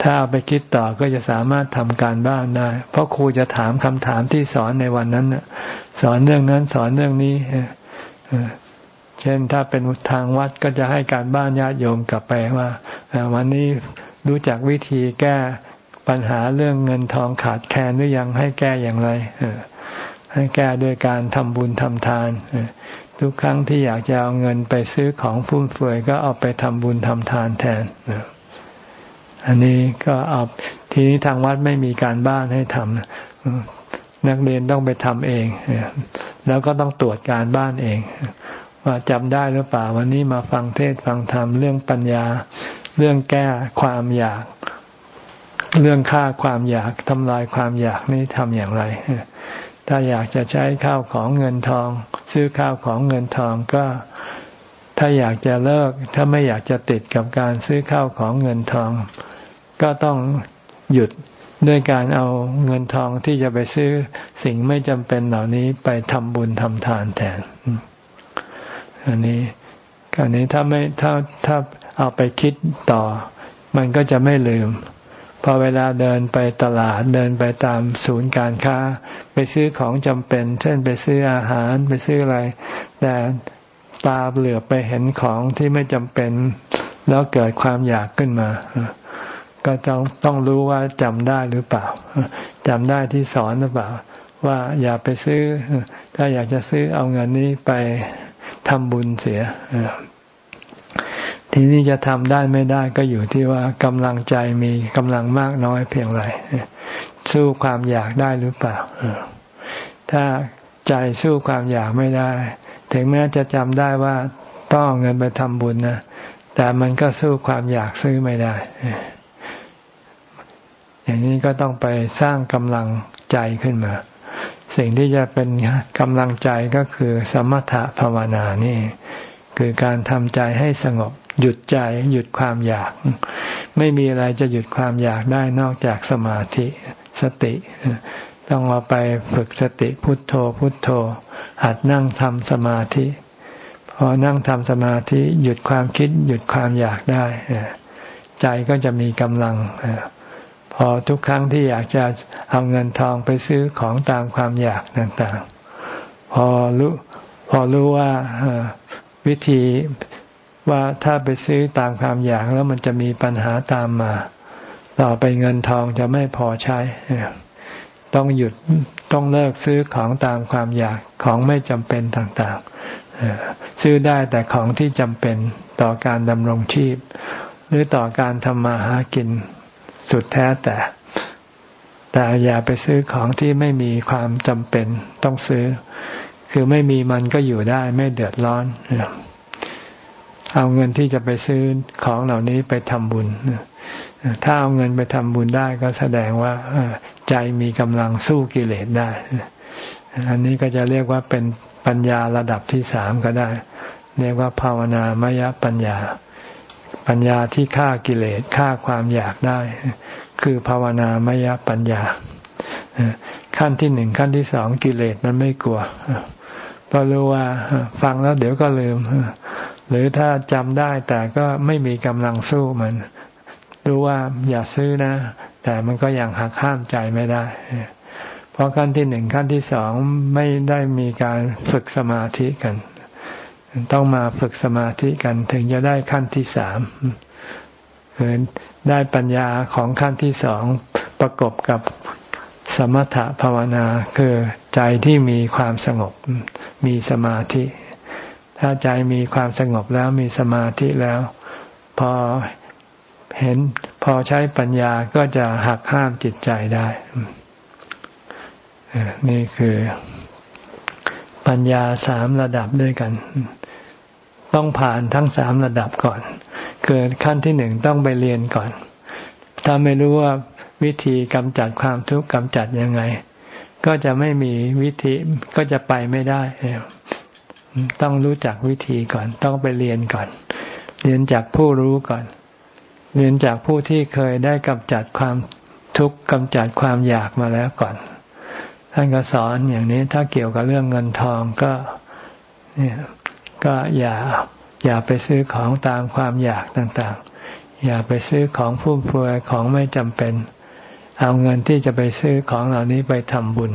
ถ้าเอาไปคิดต่อก็จะสามารถทำการบ้านได้ เพราะครูจะถามคำถามที่สอนในวันนั้นสอนเรื่องนั้นสอนเรื่องนี้เช่นถ้าเป็นทางวัดก็จะให้การบ้านญาติโยมกลับไปว่าวันนี้รู้จักวิธีแก้ปัญหาเรื่องเงินทองขาดแคลนหรือยังให้แก้อย่างไร แก้ด้วยการทำบุญทำทานทุกครั้งที่อยากจะเอาเงินไปซื้อของฟุ่มเฟือยก็เอาไปทำบุญทำทานแทนอันนี้ก็เอาทีนี้ทางวัดไม่มีการบ้านให้ทำนักเรียนต้องไปทำเองแล้วก็ต้องตรวจการบ้านเอง ว่าจำได้หรือเปล่าวันนี้มาฟังเทศฟังธรรมเรื่องปัญญา เรื่องแก้ความอยาก เรื่องฆ่าความอยากทำลายความอยากนี่ทำอย่างไร ถ้าอยากจะใช้ข้าวของเงินทอง ซื้อข้าวของเงินทองก็ ถ้าอยากจะเลิก ถ้าไม่อยากจะติดกับการซื้อข้าวของเงินทอง ก็ต้องหยุดด้วยการเอาเงินทองที่จะไปซื้อสิ่งไม่จำเป็นเหล่านี้ไปทำบุญทำทานแทน อันนี้อันนี้ถ้าไม่ถ้าถ้าเอาไปคิดต่อ มันก็จะไม่ลืม พอเวลาเดินไปตลาดเดินไปตามศูนย์การค้า ไปซื้อของจำเป็น เช่นไปซื้ออาหารไปซื้ออะไร แต่ตาเหลือไปเห็นของที่ไม่จำเป็น แล้วเกิดความอยากขึ้นมา ก็ต้องต้องรู้ว่าจำได้หรือเปล่าจำได้ที่สอนหรือเปล่า ว่าอย่าไปซื้อ ถ้าอยากจะซื้อเอาเงินนี้ไปทำบุญเสีย ทีนี้จะทำได้ไม่ได้ก็อยู่ที่ว่ากำลังใจมีกำลังมากน้อยเพียงไรสู้ความอยากได้หรือเปล่าถ้าใจสู้ความอยากไม่ได้ ถึงแม้จะจำได้ว่าต้องเงินไปทำบุญนะแต่มันก็สู้ความอยากซื้อไม่ได้ อย่างนี้ก็ต้องไปสร้างกำลังใจขึ้นมา สิ่งที่จะเป็นกำลังใจก็คือ สมถะภาวนานี่ คือการทำใจให้สงบ หยุดใจ หยุดความอยาก ไม่มีอะไรจะหยุดความอยากได้นอกจากสมาธิสติ ต้องเอาไปฝึกสติพุทโธพุทโธ หัดนั่งทำสมาธิ พอนั่งทำสมาธิ หยุดความคิด หยุดความอยากได้ ใจก็จะมีกำลัง พอทุกครั้งที่อยากจะเอาเงินทองไปซื้อของตามความอยากต่างๆ พอรู้พอรู้ว่า วิธีว่าถ้าไปซื้อตามความอยากแล้วมันจะมีปัญหาตามมา ต่อไปเงินทองจะไม่พอใช้ ต้องหยุดต้องเลิกซื้อของตามความอยากของไม่จำเป็นต่างๆ ซื้อได้แต่ของที่จำเป็นต่อการดำรงชีพ หรือต่อการทำมาหากินสุดแท้แต่ แต่อย่าไปซื้อของที่ไม่มีความจำเป็นต้องซื้อ คือไม่มีมันก็อยู่ได้ไม่เดือดร้อน เอาเงินที่จะไปซื้อของเหล่านี้ไปทำบุญ ถ้าเอาเงินไปทำบุญได้ก็แสดงว่าใจมีกำลังสู้กิเลสได้ อันนี้ก็จะเรียกว่าเป็นปัญญาระดับที่สามก็ได้ เรียกว่าภาวนามยปัญญา ปัญญาที่ฆ่ากิเลสฆ่าความอยากได้ คือภาวนามยปัญญาขั้นที่หนึ่งขั้นที่สองกิเลสมันไม่กลัว เพราะรู้ว่าฟังแล้วเดี๋ยวก็ลืม หรือถ้าจำได้แต่ก็ไม่มีกำลังสู้มัน รู้ว่าอย่าซื้อนะ แต่มันก็ยังหักห้ามใจไม่ได้ เพราะขั้นที่หนึ่งขั้นที่สองไม่ได้มีการฝึกสมาธิกัน ต้องมาฝึกสมาธิกันถึงจะได้ขั้นที่สามคือได้ปัญญาของขั้นที่สองประกบกับ สมถภาวนาคือใจที่มีความสงบมีสมาธิ ถ้าใจมีความสงบแล้วมีสมาธิแล้ว พอเห็นพอใช้ปัญญาก็จะหักห้ามจิตใจได้นี่คือปัญญาสามระดับด้วยกัน ต้องผ่านทั้งสามระดับก่อน เกิดขั้นที่หนึ่งต้องไปเรียนก่อน ถ้าไม่รู้ว่า วิธีกำจัดความทุกข์กำจัดยังไง ก็จะไม่มีวิธีก็จะไปไม่ได้ ต้องรู้จักวิธีก่อน ต้องไปเรียนก่อน เรียนจากผู้รู้ก่อน เรียนจากผู้ที่เคยได้กำจัดความทุกข์กำจัดความอยากมาแล้วก่อน ท่านก็สอนอย่างนี้ถ้าเกี่ยวกับเรื่องเงินทองก็เนี่ยก็อย่าอย่าไปซื้อของตามความอยากต่างๆ อย่าไปซื้อของฟุ่มเฟือยของไม่จำเป็น เอาเงินที่จะไปซื้อของเหล่านี้ไปทำบุญ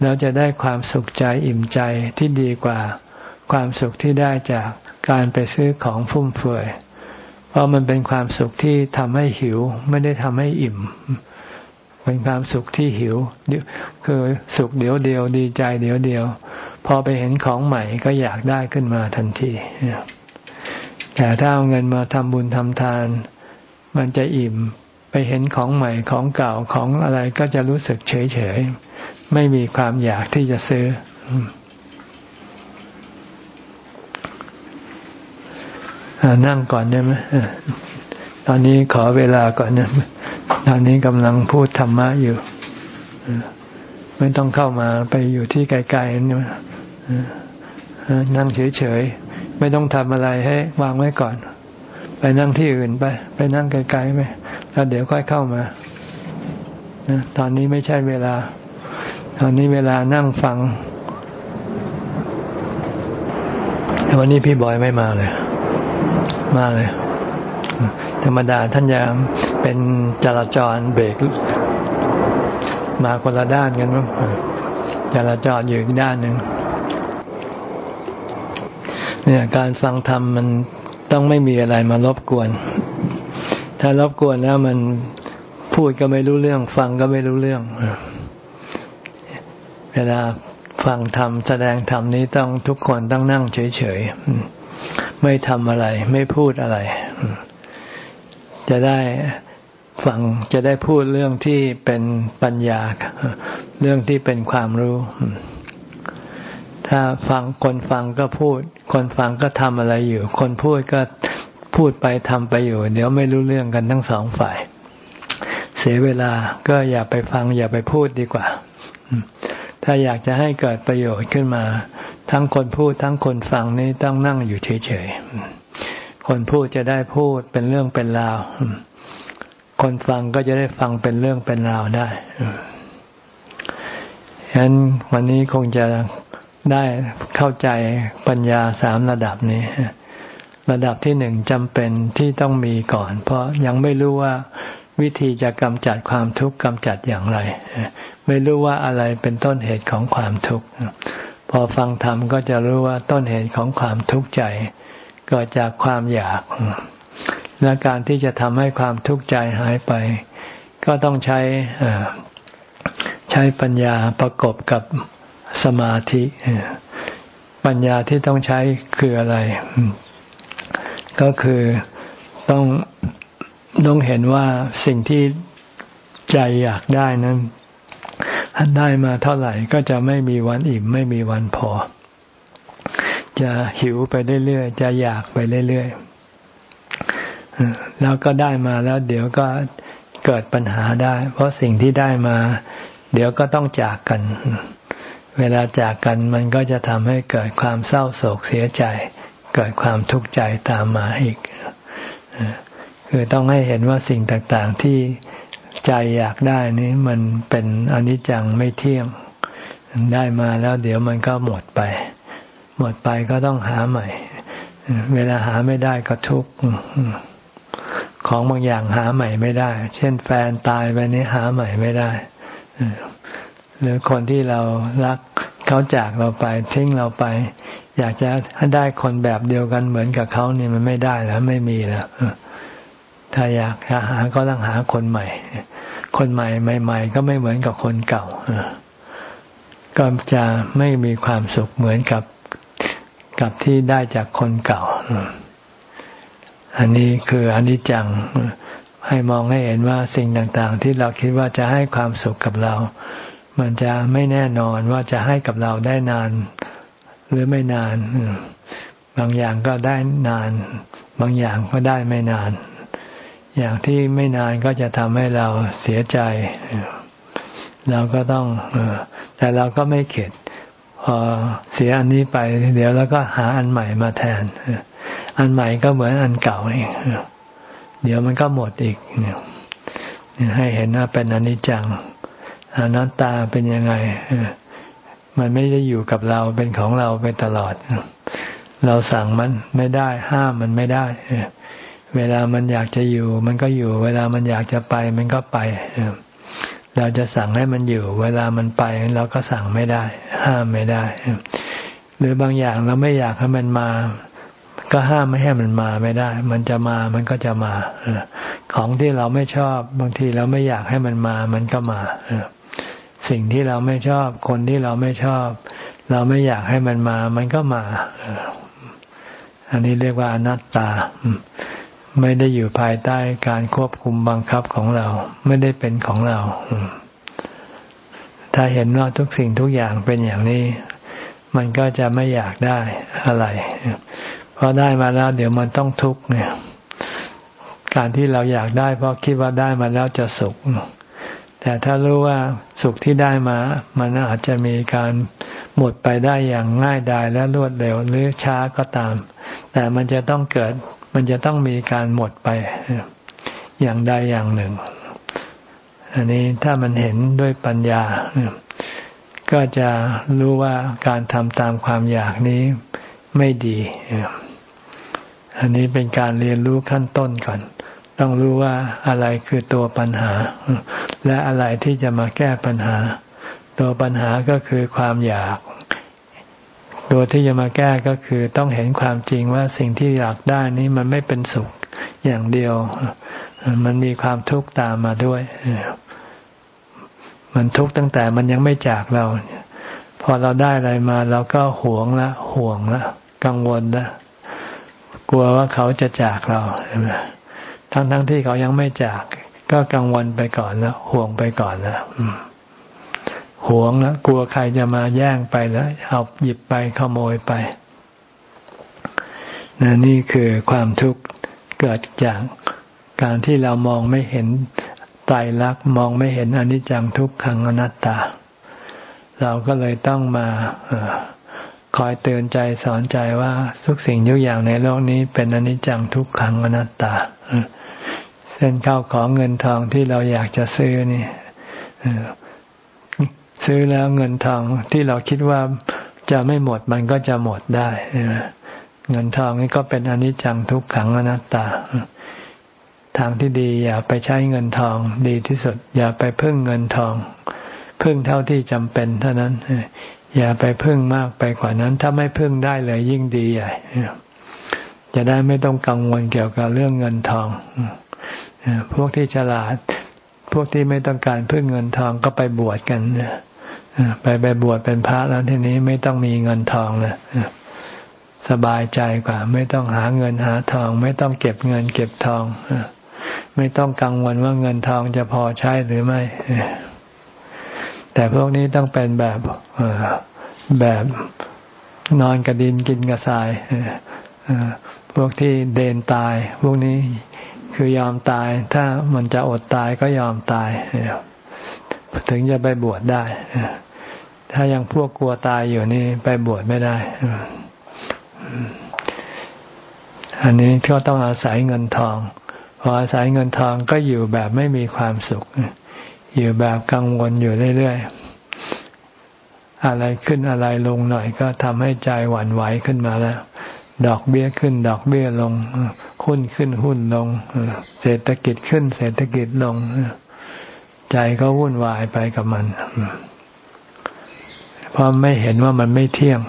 แล้วจะได้ความสุขใจอิ่มใจที่ดีกว่าความสุขที่ได้จากการไปซื้อของฟุ่มเฟือย เพราะมันเป็นความสุขที่ทำให้หิวไม่ได้ทำให้อิ่ม เป็นความสุขที่หิว คือสุขเดียวเดียวดีใจเดียวเดียว พอไปเห็นของใหม่ก็อยากได้ขึ้นมาทันที แต่ถ้าเอาเงินมาทำบุญทำทาน มันจะอิ่ม เห็นของใหม่ของเก่าของอะไรก็จะรู้สึกเฉยเฉยไม่มีความอยากที่จะซื้อ นั่งก่อนได้ไหมตอนนี้ขอเวลาก่อนนะตอนนี้กำลังพูดธรรมะอยู่ ไม่ต้องเข้ามาไปอยู่ที่ไกลๆนี่นั่งเฉยๆ ไม่ต้องทำอะไรให้วางไว้ก่อน ไปนั่งที่อื่นไป ไปนั่งไกลๆไปแล้วเดี๋ยวค่อยเข้ามาตอนนี้ไม่ใช่เวลา ตอนนี้เวลานั่งฟัง วันนี้พี่บอยไม่มาเลย มาเลย ธรรมดาท่านยามเป็นจราจรเบรก มาคนละด้านกันมั้งจราจรอยู่อีกด้านหนึ่งเนี่ยการฟังธรรมมัน ต้องไม่มีอะไรมารบกวน ถ้ารบกวนแล้วมันพูดก็ไม่รู้เรื่อง ฟังก็ไม่รู้เรื่อง เวลาฟังธรรมแสดงธรรมนี้ต้องทุกคนต้องนั่งเฉยๆ ไม่ทำอะไร ไม่พูดอะไร จะได้ฟังจะได้พูดเรื่องที่เป็นปัญญา เรื่องที่เป็นความรู้ ถ้าฟังคนฟังก็พูด คนฟังก็ทำอะไรอยู่ คนพูดก็พูดไปทำไปอยู่ เดี๋ยวไม่รู้เรื่องกันทั้งสองฝ่าย เสียเวลาก็อย่าไปฟัง อย่าไปพูดดีกว่า ถ้าอยากจะให้เกิดประโยชน์ขึ้นมา ทั้งคนพูดทั้งคนฟังนี่ต้องนั่งอยู่เฉยๆ คนพูดจะได้พูดเป็นเรื่องเป็นราว คนฟังก็จะได้ฟังเป็นเรื่องเป็นราวได้ฉะนั้นวันนี้คงจะ ได้เข้าใจปัญญาสามระดับนี้ ระดับที่หนึ่งจำเป็นที่ต้องมีก่อน เพราะยังไม่รู้ว่าวิธีจะกำจัดความทุกข์กำจัดอย่างไร ไม่รู้ว่าอะไรเป็นต้นเหตุของความทุกข์พอฟังธรรมก็จะรู้ว่าต้นเหตุของความทุกข์ใจเกิดจากความอยาก และการที่จะทำให้ความทุกข์ใจหายไป ก็ต้องใช้ใช้ปัญญาประกบกับ สมาธิ ปัญญาที่ต้องใช้คืออะไร ก็คือต้องต้องเห็นว่าสิ่งที่ใจอยากได้นั้นได้มาเท่าไหร่ก็จะไม่มีวันอิ่ม ไม่มีวันพอ จะหิวไปเรื่อยๆ จะอยากไปเรื่อยๆ แล้วก็ได้มาแล้วเดี๋ยวก็เกิดปัญหาได้ เพราะสิ่งที่ได้มา เดี๋ยวก็ต้องจากกัน เวลาจากกันมันก็จะทำให้เกิดความเศร้าโศกเสียใจ เกิดความทุกข์ใจตามมาอีก คือต้องให้เห็นว่าสิ่งต่างๆที่ใจอยากได้นี้มันเป็นอนิจจังไม่เที่ยง ได้มาแล้วเดี๋ยวมันก็หมดไป หมดไปก็ต้องหาใหม่ เวลาหาไม่ได้ก็ทุกข์ของบางอย่างหาใหม่ไม่ได้ เช่นแฟนตายไปนี้หาใหม่ไม่ได้ หรือคนที่เรารักเขาจากเราไปทิ้งเราไป อยากจะให้ได้คนแบบเดียวกันเหมือนกับเขาเนี่ยมันไม่ได้แล้วไม่มีแล้วถ้าอยากจะหาก็ต้องหาคนใหม่ คนใหม่ใหม่ ๆ ก็ไม่เหมือนกับคนเก่าก็จะไม่มีความสุขเหมือนกับกับที่ได้จากคนเก่า อันนี้คืออนิจจังให้มองให้เห็นว่าสิ่งต่างๆ ที่เราคิดว่าจะให้ความสุขกับเรา มันจะไม่แน่นอนว่าจะให้กับเราได้นาน หรือไม่นาน บางอย่างก็ได้นาน บางอย่างก็ได้ไม่นาน อย่างที่ไม่นานก็จะทำให้เราเสียใจ เราก็ต้องแต่เราก็ไม่เข็ดพอเสียอันนี้ไป เดี๋ยวแล้วก็หาอันใหม่มาแทน อันใหม่ก็เหมือนอันเก่าเองเดี๋ยวมันก็หมดอีกให้เห็นว่าเป็นอนิจจัง อนัตตาเป็นยังไงมันไม่ได้อยู่กับเราเป็นของเราไปตลอด เราสั่งมันไม่ได้ ห้ามมันไม่ได้เวลามันอยากจะอยู่ มันก็อยู่ เวลามันอยากจะไป มันก็ไปเราจะสั่งให้มันอยู่ เวลามันไปเราก็สั่งไม่ได้ ห้ามไม่ได้หรือบางอย่างเราไม่อยากให้มันมา ก็ห้ามไม่ให้มันมาไม่ได้ มันจะมามันก็จะมาของที่เราไม่ชอบ บางทีเราไม่อยากให้มันมา มันก็มา สิ่งที่เราไม่ชอบ คนที่เราไม่ชอบ เราไม่อยากให้มันมา มันก็มา อันนี้เรียกว่าอนัตตา ไม่ได้อยู่ภายใต้การควบคุมบังคับของเรา ไม่ได้เป็นของเรา ถ้าเห็นว่าทุกสิ่งทุกอย่างเป็นอย่างนี้ มันก็จะไม่อยากได้อะไรพอได้มาแล้วเดี๋ยวมันต้องทุกข์เนี่ย การที่เราอยากได้เพราะคิดว่าได้มาแล้วจะสุข แต่ถ้ารู้ว่าสุขที่ได้มา มันอาจจะมีการหมดไปได้อย่างง่ายดายและรวดเร็วหรือช้าก็ตาม แต่มันจะต้องเกิด มันจะต้องมีการหมดไป อย่างใดอย่างหนึ่ง อันนี้ถ้ามันเห็นด้วยปัญญา ก็จะรู้ว่าการทำตามความอยากนี้ไม่ดี อันนี้เป็นการเรียนรู้ขั้นต้นก่อน ต้องรู้ว่าอะไรคือตัวปัญหา และอะไรที่จะมาแก้ปัญหา ตัวปัญหาก็คือความอยาก ตัวที่จะมาแก้ก็คือต้องเห็นความจริงว่าสิ่งที่อยากได้นี้มันไม่เป็นสุขอย่างเดียว มันมีความทุกข์ตามมาด้วย มันทุกข์ตั้งแต่มันยังไม่จากเรา พอเราได้อะไรมาเราก็หวงละห่วงละกังวลละกลัวว่าเขาจะจากเราทั้งทั้งที่เขายังไม่จาก ก็กังวลไปก่อนแล้วห่วงไปก่อนแล้วหวงแล้วกลัวใครจะมาแย่งไปแล้วเอาหยิบไปขโมยไปนนี่คือความทุกข์เกิดจากการที่เรามองไม่เห็นไตรลักมองไม่เห็นอนิจจังทุกขังอนัตตา เราก็เลยต้องมาคอยเตือนใจสอนใจว่าทุกสิ่งทุกอย่างในโลกนี้เป็นอนิจจังทุกขังอนัตตา เส้นข้าวของเงินทองที่เราอยากจะซื้อนี่ซื้อแล้วเงินทองที่เราคิดว่าจะไม่หมดมันก็จะหมดได้เงินทองนี่ก็เป็นอนิจจังทุกขังอนัตตา ทางที่ดีอย่าไปใช้เงินทอง ดีที่สุด อย่าไปพึ่งเงินทอง พึ่งเท่าที่จำเป็นเท่านั้นอย่าไปพึ่งมากไปกว่านั้น ถ้าไม่พึ่งได้เลยยิ่งดีใหญ่จะได้ไม่ต้องกังวลเกี่ยวกับเรื่องเงินทอง พวกที่ฉลาด พวกที่ไม่ต้องการพึ่งเงินทองก็ไปบวชกันไปไปบวชเป็นพระแล้วทีนี้ไม่ต้องมีเงินทองเลยสบายใจกว่า ไม่ต้องหาเงินหาทอง ไม่ต้องเก็บเงินเก็บทองไม่ต้องกังวลว่าเงินทองจะพอใช้หรือไม่แต่พวกนี้ต้องเป็นแบบแบบนอนกระดินกินกระสายพวกที่เดินตาย พวกนี้ คือยอมตาย ถ้ามันจะอดตายก็ยอมตาย ถึงจะไปบวชได้ ถ้ายังพวกกลัวตายอยู่นี่ไปบวชไม่ได้ อันนี้ก็ต้องอาศัยเงินทอง พออาศัยเงินทองก็อยู่แบบไม่มีความสุข อยู่แบบกังวลอยู่เรื่อยๆ อะไรขึ้นอะไรลงหน่อยก็ทำให้ใจหวั่นไหวขึ้นมาแล้ว ดอกเบี้ยขึ้น ดอกเบี้ยลง หุ้นขึ้นหุ้นลง เศรษฐกิจขึ้นเศรษฐกิจลง ใจก็วุ่นวายไปกับมันเพราะไม่เห็นว่ามันไม่เที่ยง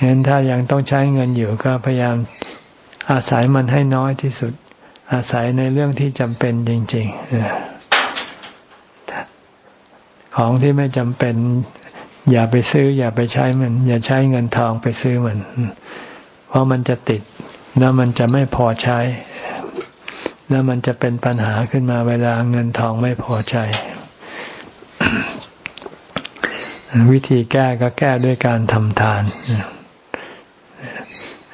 เห็นถ้ายังต้องใช้เงินอยู่ก็พยายามอาศัยมันให้น้อยที่สุด อาศัยในเรื่องที่จำเป็นจริงๆของที่ไม่จำเป็น อย่าไปซื้อ อย่าไปใช้มัน อย่าใช้เงินทองไปซื้อมันเราะมันจะติด แล้วมันจะไม่พอใช้ แล้วมันจะเป็นปัญหาขึ้นมาเวลาเงินทองไม่พอใช้ วิธีแก้ก็แก้ด้วยการทำทาน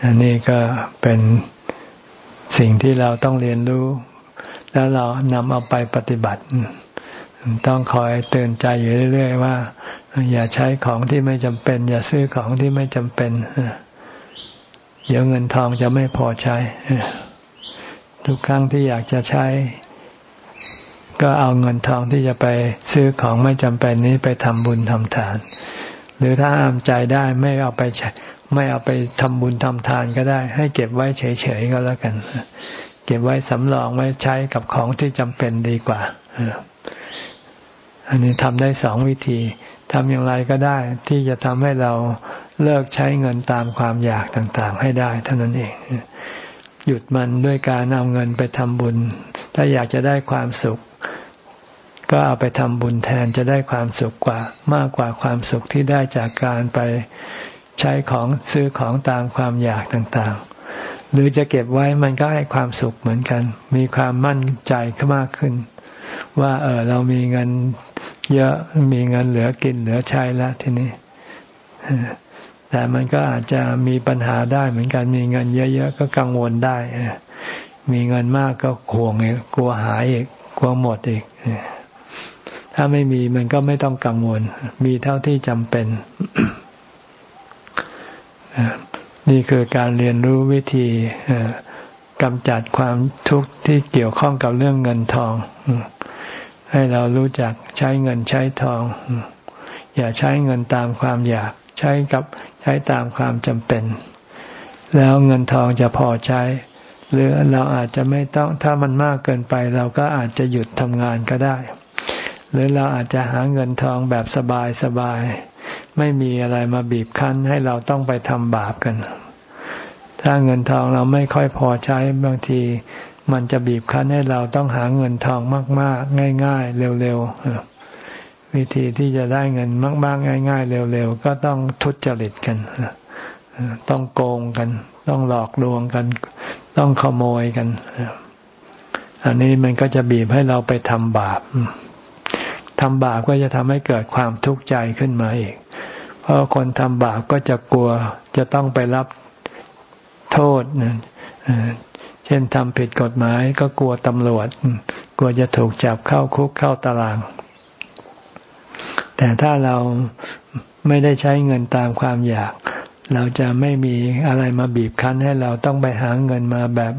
อันนี้ก็เป็นสิ่งที่เราต้องเรียนรู้ แล้วเรานำเอาไปปฏิบัติ ต้องคอยเตือนใจอยู่เรื่อย ๆ ว่า อย่าใช้ของที่ไม่จำเป็น อย่าซื้อของที่ไม่จำเป็น เดี๋ยวเงินทองจะไม่พอใช้ ทุกครั้งที่อยากจะใช้ ก็เอาเงินทองที่จะไปซื้อของไม่จำเป็นนี้ไปทำบุญทำทาน หรือถ้าอามใจได้ไม่เอาไปไม่เอาไปทำบุญทำทานก็ได้ ให้เก็บไว้เฉยๆก็แล้วกัน เก็บไว้สำรองไว้ใช้กับของที่จำเป็นดีกว่าอันนี้ทำได้สองวิธีทำอย่างไรก็ได้ ที่จะทำให้เรา เลิกใช้เงินตามความอยากต่างๆ ให้ได้เท่านั้นเอง หยุดมันด้วยการเอาเงินไปทำบุญ ถ้าอยากจะได้ความสุข ก็เอาไปทำบุญแทนจะได้ความสุขกว่ามากกว่าความสุขที่ได้จากการไปใช้ของซื้อของตามความอยากต่างๆ หรือจะเก็บไว้มันก็ให้ความสุขเหมือนกัน มีความมั่นใจขึ้นมากขึ้น ว่าเออเรามีเงินเยอะมีเงินเหลือกินเหลือใช้แล้วทีนี้ แต่มันก็อาจจะมีปัญหาได้เหมือนกันมีเงินเยอะ ๆ ก็กังวลได้มีเงินมากก็ห่วงอีกกลัวหายอีกกลัวหมดอีกถ้าไม่มีมันก็ไม่ต้องกังวล มีเท่าที่จำเป็น นี่คือการเรียนรู้วิธีกำจัดความทุกข์ที่เกี่ยวข้องกับเรื่องเงินทอง ให้เรารู้จักใช้เงินใช้ทอง อย่าใช้เงินตามความอยาก ใช้กับใช้ตามความจำเป็น แล้วเงินทองจะพอใช้ หรือเราอาจจะไม่ต้องถ้ามันมากเกินไป เราก็อาจจะหยุดทำงานก็ได้ หรือเราอาจจะหาเงินทองแบบสบายสบายไม่มีอะไรมาบีบคั้นให้เราต้องไปทำบาปกัน ถ้าเงินทองเราไม่ค่อยพอใช้บางที มันจะบีบคั้นให้เราต้องหาเงินทองมาก ๆ ง่าย ๆ เร็ว ๆ วิธีที่จะได้เงินมากๆง่าย ๆ เร็วๆก็ต้องทุจริตกันต้องโกงกัน ต้องหลอกลวงกัน ต้องขโมยกัน อันนี้มันก็จะบีบให้เราไปทำบาปทำบาปก็จะทำให้เกิดความทุกข์ใจขึ้นมาอีก เพราะคนทำบาปก็จะกลัวจะต้องไปรับโทษเช่นทำผิดกฎหมายก็กลัวตำรวจ กลัวจะถูกจับเข้าคุกเข้าตาราง แต่ถ้าเราไม่ได้ใช้เงินตามความอยาก เราจะไม่มีอะไรมาบีบคั้นให้เราต้องไปหาเงินมาแบบ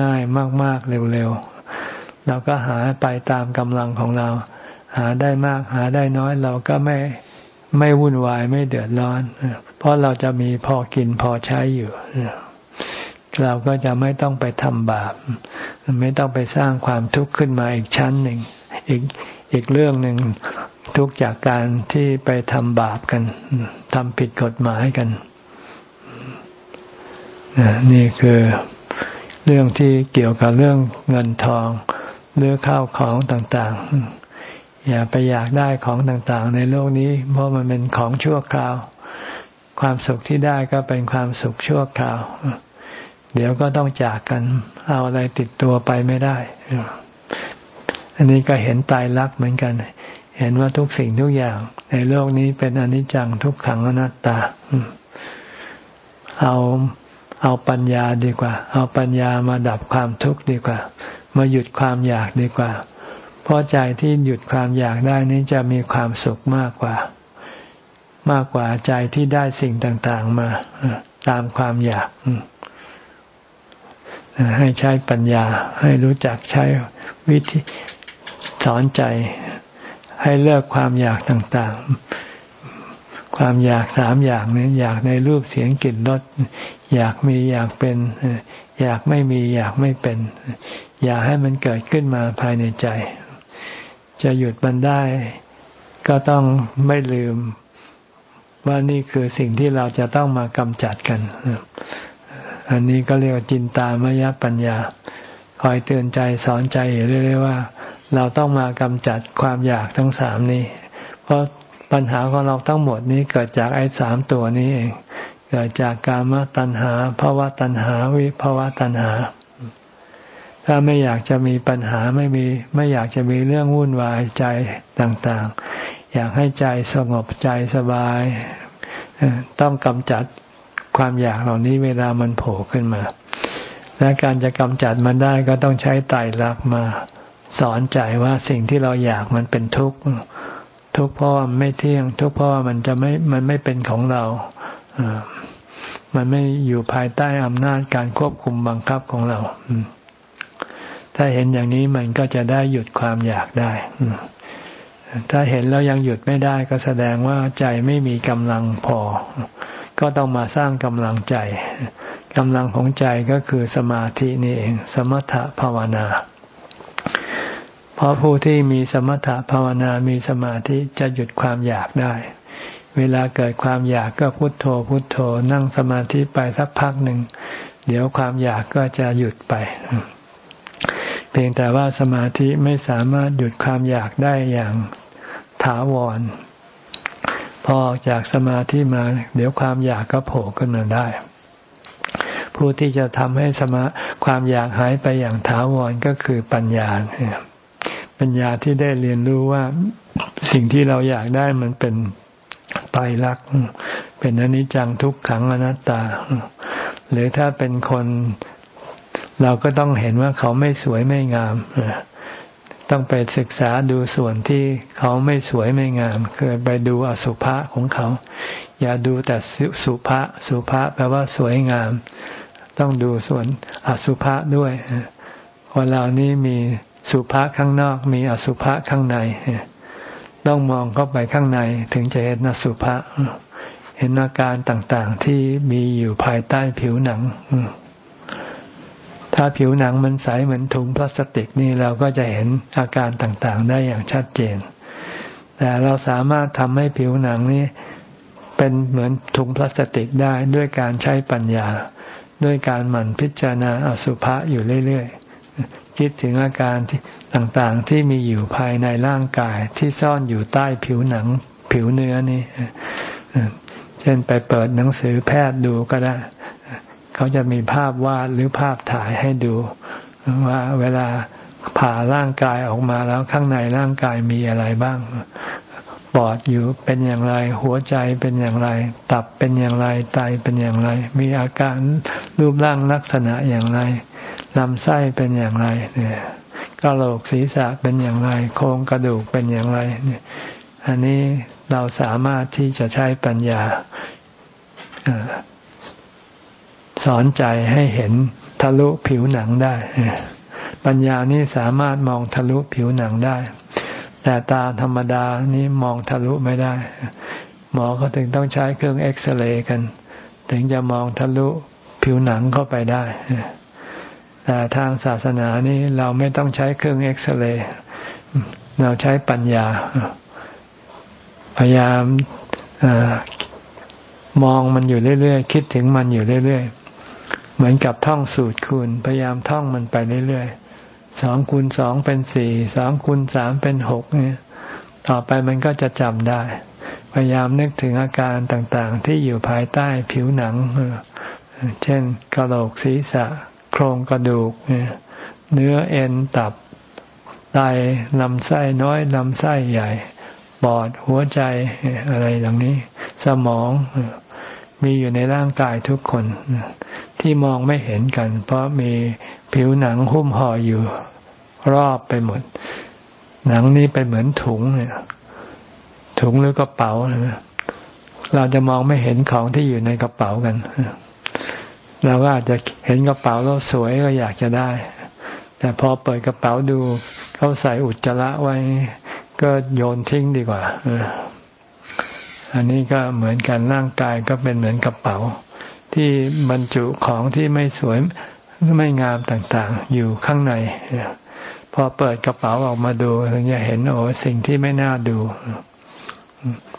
ง่ายๆ มากๆเร็วๆ เราก็หาไปตามกำลังของเรา หาได้มากหาได้น้อยเราก็ไม่ไม่วุ่นวายไม่เดือดร้อน เพราะเราจะมีพอกินพอใช้อยู่เราก็จะไม่ต้องไปทำบาป ไม่ต้องไปสร้างความทุกข์ขึ้นมาอีกชั้นหนึ่งอีก อีกเรื่องหนึ่งทุกจากการที่ไปทำบาปกันทำผิดกฎหมายกัน นี่คือเรื่องที่เกี่ยวกับเรื่องเงินทองเรื่องข้าวของต่างๆ อย่าไปอยากได้ของต่างๆ ในโลกนี้ เพราะมันเป็นของชั่วคราว ความสุขที่ได้ก็เป็นความสุขชั่วคราว เดี๋ยวก็ต้องจากกัน เอาอะไรติดตัวไปไม่ได้ อันนี้ก็เห็นตายรักเหมือนกัน เห็นว่าทุกสิ่งทุกอย่าง ในโลกนี้เป็นอนิจจังทุกขังอนัตตา เอาเอาปัญญาดีกว่า เอาปัญญามาดับความทุกข์ดีกว่า มาหยุดความอยากดีกว่า เพราะใจที่หยุดความอยากได้นี้จะมีความสุขมากกว่า มากกว่าใจที่ได้สิ่งต่างๆมาตามความอยาก ให้ใช้ปัญญาให้รู้จักใช้วิธี สอนใจให้เลิกความอยากต่างๆ ความอยากสามอย่างนี้อยากในรูปเสียงกลิ่นรสอยากมีอยากเป็น อยากไม่มีอยากไม่เป็น อยากให้มันเกิดขึ้นมาภายในใจ จะหยุดมันได้ ก็ต้องไม่ลืมว่านี่คือสิ่งที่เราจะต้องมากำจัดกัน อันนี้ก็เรียกว่าจินตามยปัญญา คอยเตือนใจสอนใจอยู่เรื่อยๆว่า เราต้องมากำจัดความอยากทั้งสามนี้ เพราะปัญหาของเราทั้งหมดนี้เกิดจากไอ้สามตัวนี้เอง เกิดจากกามตัณหาภาวะตัณหาวิภาวะตัณหา ถ้าไม่อยากจะมีปัญหาไม่มีไม่อยากจะมีเรื่องวุ่นวายใจต่างๆ อยากให้ใจสงบใจสบาย ต้องกำจัดความอยากเหล่านี้เวลามันโผล่ขึ้นมา และการจะกำจัดมันได้ก็ต้องใช้ไตรลักษณ์มา สอนใจว่าสิ่งที่เราอยากมันเป็นทุกข์ทุกข์เพราะว่าไม่เที่ยง ทุกข์เพราะว่ามันจะไม่มันไม่เป็นของเรามันไม่อยู่ภายใต้อำนาจการควบคุมบังคับของเราถ้าเห็นอย่างนี้มันก็จะได้หยุดความอยากได้ถ้าเห็นแล้วยังหยุดไม่ได้ก็แสดงว่าใจไม่มีกำลังพอ ก็ต้องมาสร้างกำลังใจกำลังของใจก็คือสมาธินี่เอง สมถะภาวนา ราะผู้ที่มีสมถะภาวนามีสมาธิจะหยุดความอยากได้ เวลาเกิดความอยากก็พุโทโธ พุโทโธนั่งสมาธิไปสักพักหนึ่ง เดี๋ยวความอยากก็จะหยุดไป เพียงแต่ว่าสมาธิไม่สามารถหยุดความอยากได้อย่างถาวร พอจากสมาธิมา เดี๋ยวความอยากก็โผล่ขึ้นมาได้ ผู้ที่จะทำให้สมาความอยากหายไปอย่างถาวรก็คือปัญญา ปัญญาที่ได้เรียนรู้ว่าสิ่งที่เราอยากได้มันเป็นไตรลักษณ์เป็นอนิจจังทุกขังอนัตตา หรือถ้าเป็นคนเราก็ต้องเห็นว่าเขาไม่สวยไม่งาม ต้องไปศึกษาดูส่วนที่เขาไม่สวยไม่งาม คือไปดูอสุภะของเขา อย่าดูแต่สุภะสุภะแปลว่าสวยงาม ต้องดูส่วนอสุภะด้วยคนเรานี้มี สุภะข้างนอกมีอสุภะข้างใน ต้องมองเข้าไปข้างในถึงจะเห็นอสุภะเห็นอาการต่างๆ ที่มีอยู่ภายใต้ผิวหนัง ถ้าผิวหนังมันใสเหมือนถุงพลาสติกนี่เราก็จะเห็นอาการต่างๆ ได้อย่างชัดเจน แต่เราสามารถทำให้ผิวหนังนี้เป็นเหมือนถุงพลาสติกได้ด้วยการใช้ปัญญา ด้วยการหมั่นพิจารณาอสุภะอยู่เรื่อยๆ คิดถึงอาการต่างๆที่มีอยู่ภายในร่างกายที่ซ่อนอยู่ใต้ผิวหนังผิวเนื้อนี่เช่นไปเปิดหนังสือแพทย์ดูก็ได้ เขาจะมีภาพวาดหรือภาพถ่ายให้ดู ว่าเวลาผ่าร่างกายออกมาแล้วข้างในร่างกายมีอะไรบ้างปอดอยู่เป็นอย่างไร หัวใจเป็นอย่างไร ตับเป็นอย่างไรไตเป็นอย่างไร มีอาการรูปร่างลักษณะอย่างไร ลำไส้เป็นอย่างไร เนี่ยกระโหลกศีรษะเป็นอย่างไร โครงกระดูกเป็นอย่างไร เนี่ย อันนี้เราสามารถที่จะใช้ปัญญาสอนใจให้เห็นทะลุผิวหนังได้ ปัญญานี้สามารถมองทะลุผิวหนังได้ แต่ตาธรรมดานี้มองทะลุไม่ได้ หมอเขาถึงต้องใช้เครื่องเอ็กซเรย์กัน ถึงจะมองทะลุผิวหนังเข้าไปได้ แต่ทางศาสนานี้เราไม่ต้องใช้เครื่องเอ็กซเรย์เราใช้ปัญญา พยายามอมองมันอยู่เรื่อยๆ คิดถึงมันอยู่เรื่อยๆ เหมือนกับท่องสูตรคูณ พยายามท่องมันไปเรื่อยๆสองคูณสองเป็นสี่สองคูณสามเป็นหกเนี่ย ต่อไปมันก็จะจำได้ พยายามนึกถึงอาการต่างๆ ที่อยู่ภายใต้ผิวหนัง เช่นกระโหลกศีรษะ โครงกระดูก เนื้อเอ็นตับไตลำไส้น้อยลำไส้ใหญ่ ปอดหัวใจอะไรเหล่านี้ สมองมีอยู่ในร่างกายทุกคนที่มองไม่เห็นกัน เพราะมีผิวหนังหุ้มห่ออยู่ รอบไปหมด หนังนี้เป็นเหมือนถุงเนี่ยถุงหรือกระเป๋าเราจะมองไม่เห็นของที่อยู่ในกระเป๋ากัน เราก็อาจจะเห็นกระเป๋าแล้วสวยก็อยากจะได้ แต่พอเปิดกระเป๋าดูเขาใส่อุจจาระไว้ ก็โยนทิ้งดีกว่าอันนี้ก็เหมือนกันร่างกายก็เป็นเหมือนกระเป๋า ที่บรรจุของที่ไม่สวยไม่งามต่างๆ อยู่ข้างในพอเปิดกระเป๋าออกมาดูถึงจะเห็นโอ้สิ่งที่ไม่น่าดู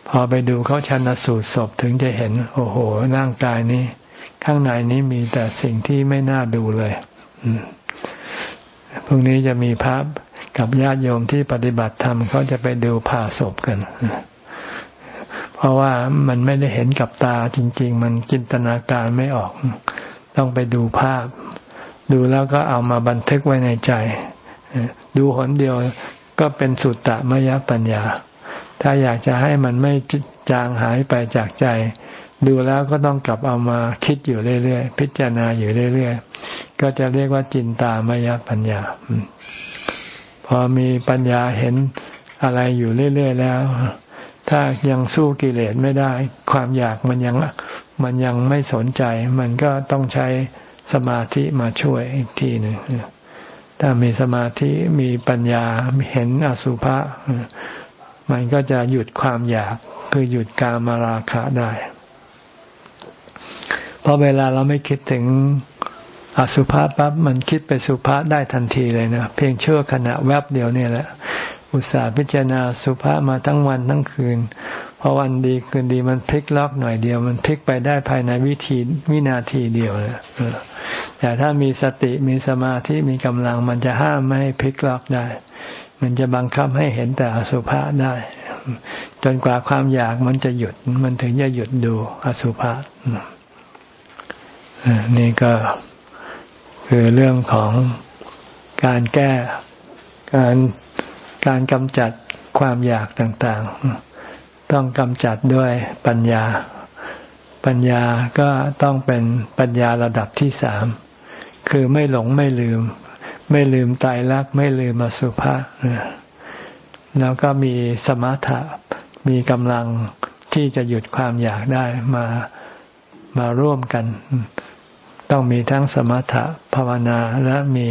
พอไปดูเขาชันสูตรศพถึงจะเห็น โอ้โหร่างกายนี้ ข้างในนี้มีแต่สิ่งที่ไม่น่าดูเลยพรุ่งนี้จะมีภาพกับญาติโยมที่ปฏิบัติธรรมเขาจะไปดูผ่าศพกัน เพราะว่ามันไม่ได้เห็นกับตาจริง ๆ มันจินตนาการไม่ออก ต้องไปดูภาพ ดูแล้วก็เอามาบันทึกไว้ในใจ ดูหนเดียวก็เป็นสุตตะมยปัญญา ถ้าอยากจะให้มันไม่จางหายไปจากใจ ดูแล้วก็ต้องกลับเอามาคิดอยู่เรื่อยๆ พิจารณาอยู่เรื่อยๆ ก็จะเรียกว่าจินตามยปัญญา พอมีปัญญาเห็นอะไรอยู่เรื่อยๆแล้ว ถ้ายังสู้กิเลสไม่ได้ ความอยากมันยังมันยังไม่สนใจ มันก็ต้องใช้สมาธิมาช่วยอีกทีหนึ่งถ้ามีสมาธิมีปัญญาเห็นอสุภะมันก็จะหยุดความอยากคือหยุดการมาราคะได้ เพราะเวลาเราไม่คิดถึงอสุภะปั๊บมันคิดไปสุภะได้ทันทีเลยนะเพียงเชื่อขณะแวบเดียวนี่แหละ อุตส่าห์พิจารณาสุภะมาทั้งวันทั้งคืนพอวันดีคืนดีมันพลิกล็อกหน่อยเดียว มันพลิกไปได้ภายในวิธีวินาทีเดียวเลยแต่ถ้ามีสติมีสมาธิมีกำลังมันจะห้ามไม่ให้พลิกล็อกได้ มันจะบังคับให้เห็นแต่อสุภะได้ จนกว่าความอยากมันจะหยุดมันถึงจะหยุดดูอสุภะ นี่ก็คือเรื่องของการแก้การการกำจัดความอยากต่างๆ ต้องกำจัดด้วยปัญญา ปัญญาก็ต้องเป็นปัญญาระดับที่สาม คือไม่หลงไม่ลืม ไม่ลืมตายรักไม่ลืมมาสุภาแล้วก็มีสมถะมีกำลังที่จะหยุดความอยากได้มามาร่วมกัน ต้องมีทั้งสมถะภาวนาและมี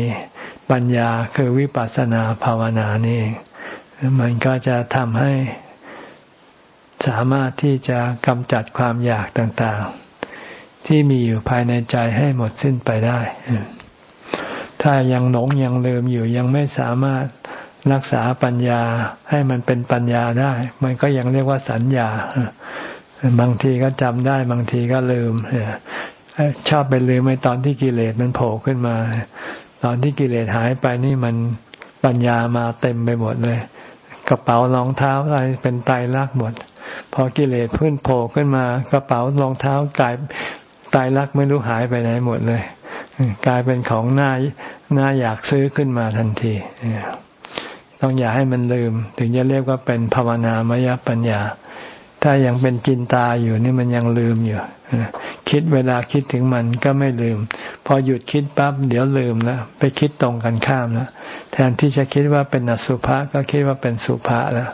ปัญญาคือวิปัสสนาภาวนานี่มันก็จะทำให้สามารถที่จะกำจัดความอยากต่างๆ ที่มีอยู่ภายในใจให้หมดสิ้นไปได้ ถ้ายังหลงยังลืมอยู่ยังไม่สามารถรักษาปัญญาให้มันเป็นปัญญาได้ มันก็ยังเรียกว่าสัญญา บางทีก็จำได้บางทีก็ลืม ชอบไปลืมในตอนที่กิเลสมันโผล่ขึ้นมา ตอนที่กิเลสหายไปนี่มันปัญญามาเต็มไปหมดเลย กระเป๋ารองเท้าอะไรเป็นไตรลักหมด พอกิเลสพื้นโผล่ขึ้นมา กระเป๋ารองเท้ากลายไตรลักไม่รู้หายไปไหนหมดเลย กลายเป็นของน่าน่าอยากซื้อขึ้นมาทันทีต้องอย่าให้มันลืม ถึงจะเรียกว่าเป็นภาวนามยปัญญา ถ้ายังเป็นจินตาอยู่นี่มันยังลืมอยู่คิดเวลาคิดถึงมันก็ไม่ลืม พอหยุดคิดปั๊บเดี๋ยวลืมแล้วไปคิดตรงกันข้ามแล้วแทนที่จะคิดว่าเป็นอสุภะก็คิดว่าเป็นสุภะแล้ว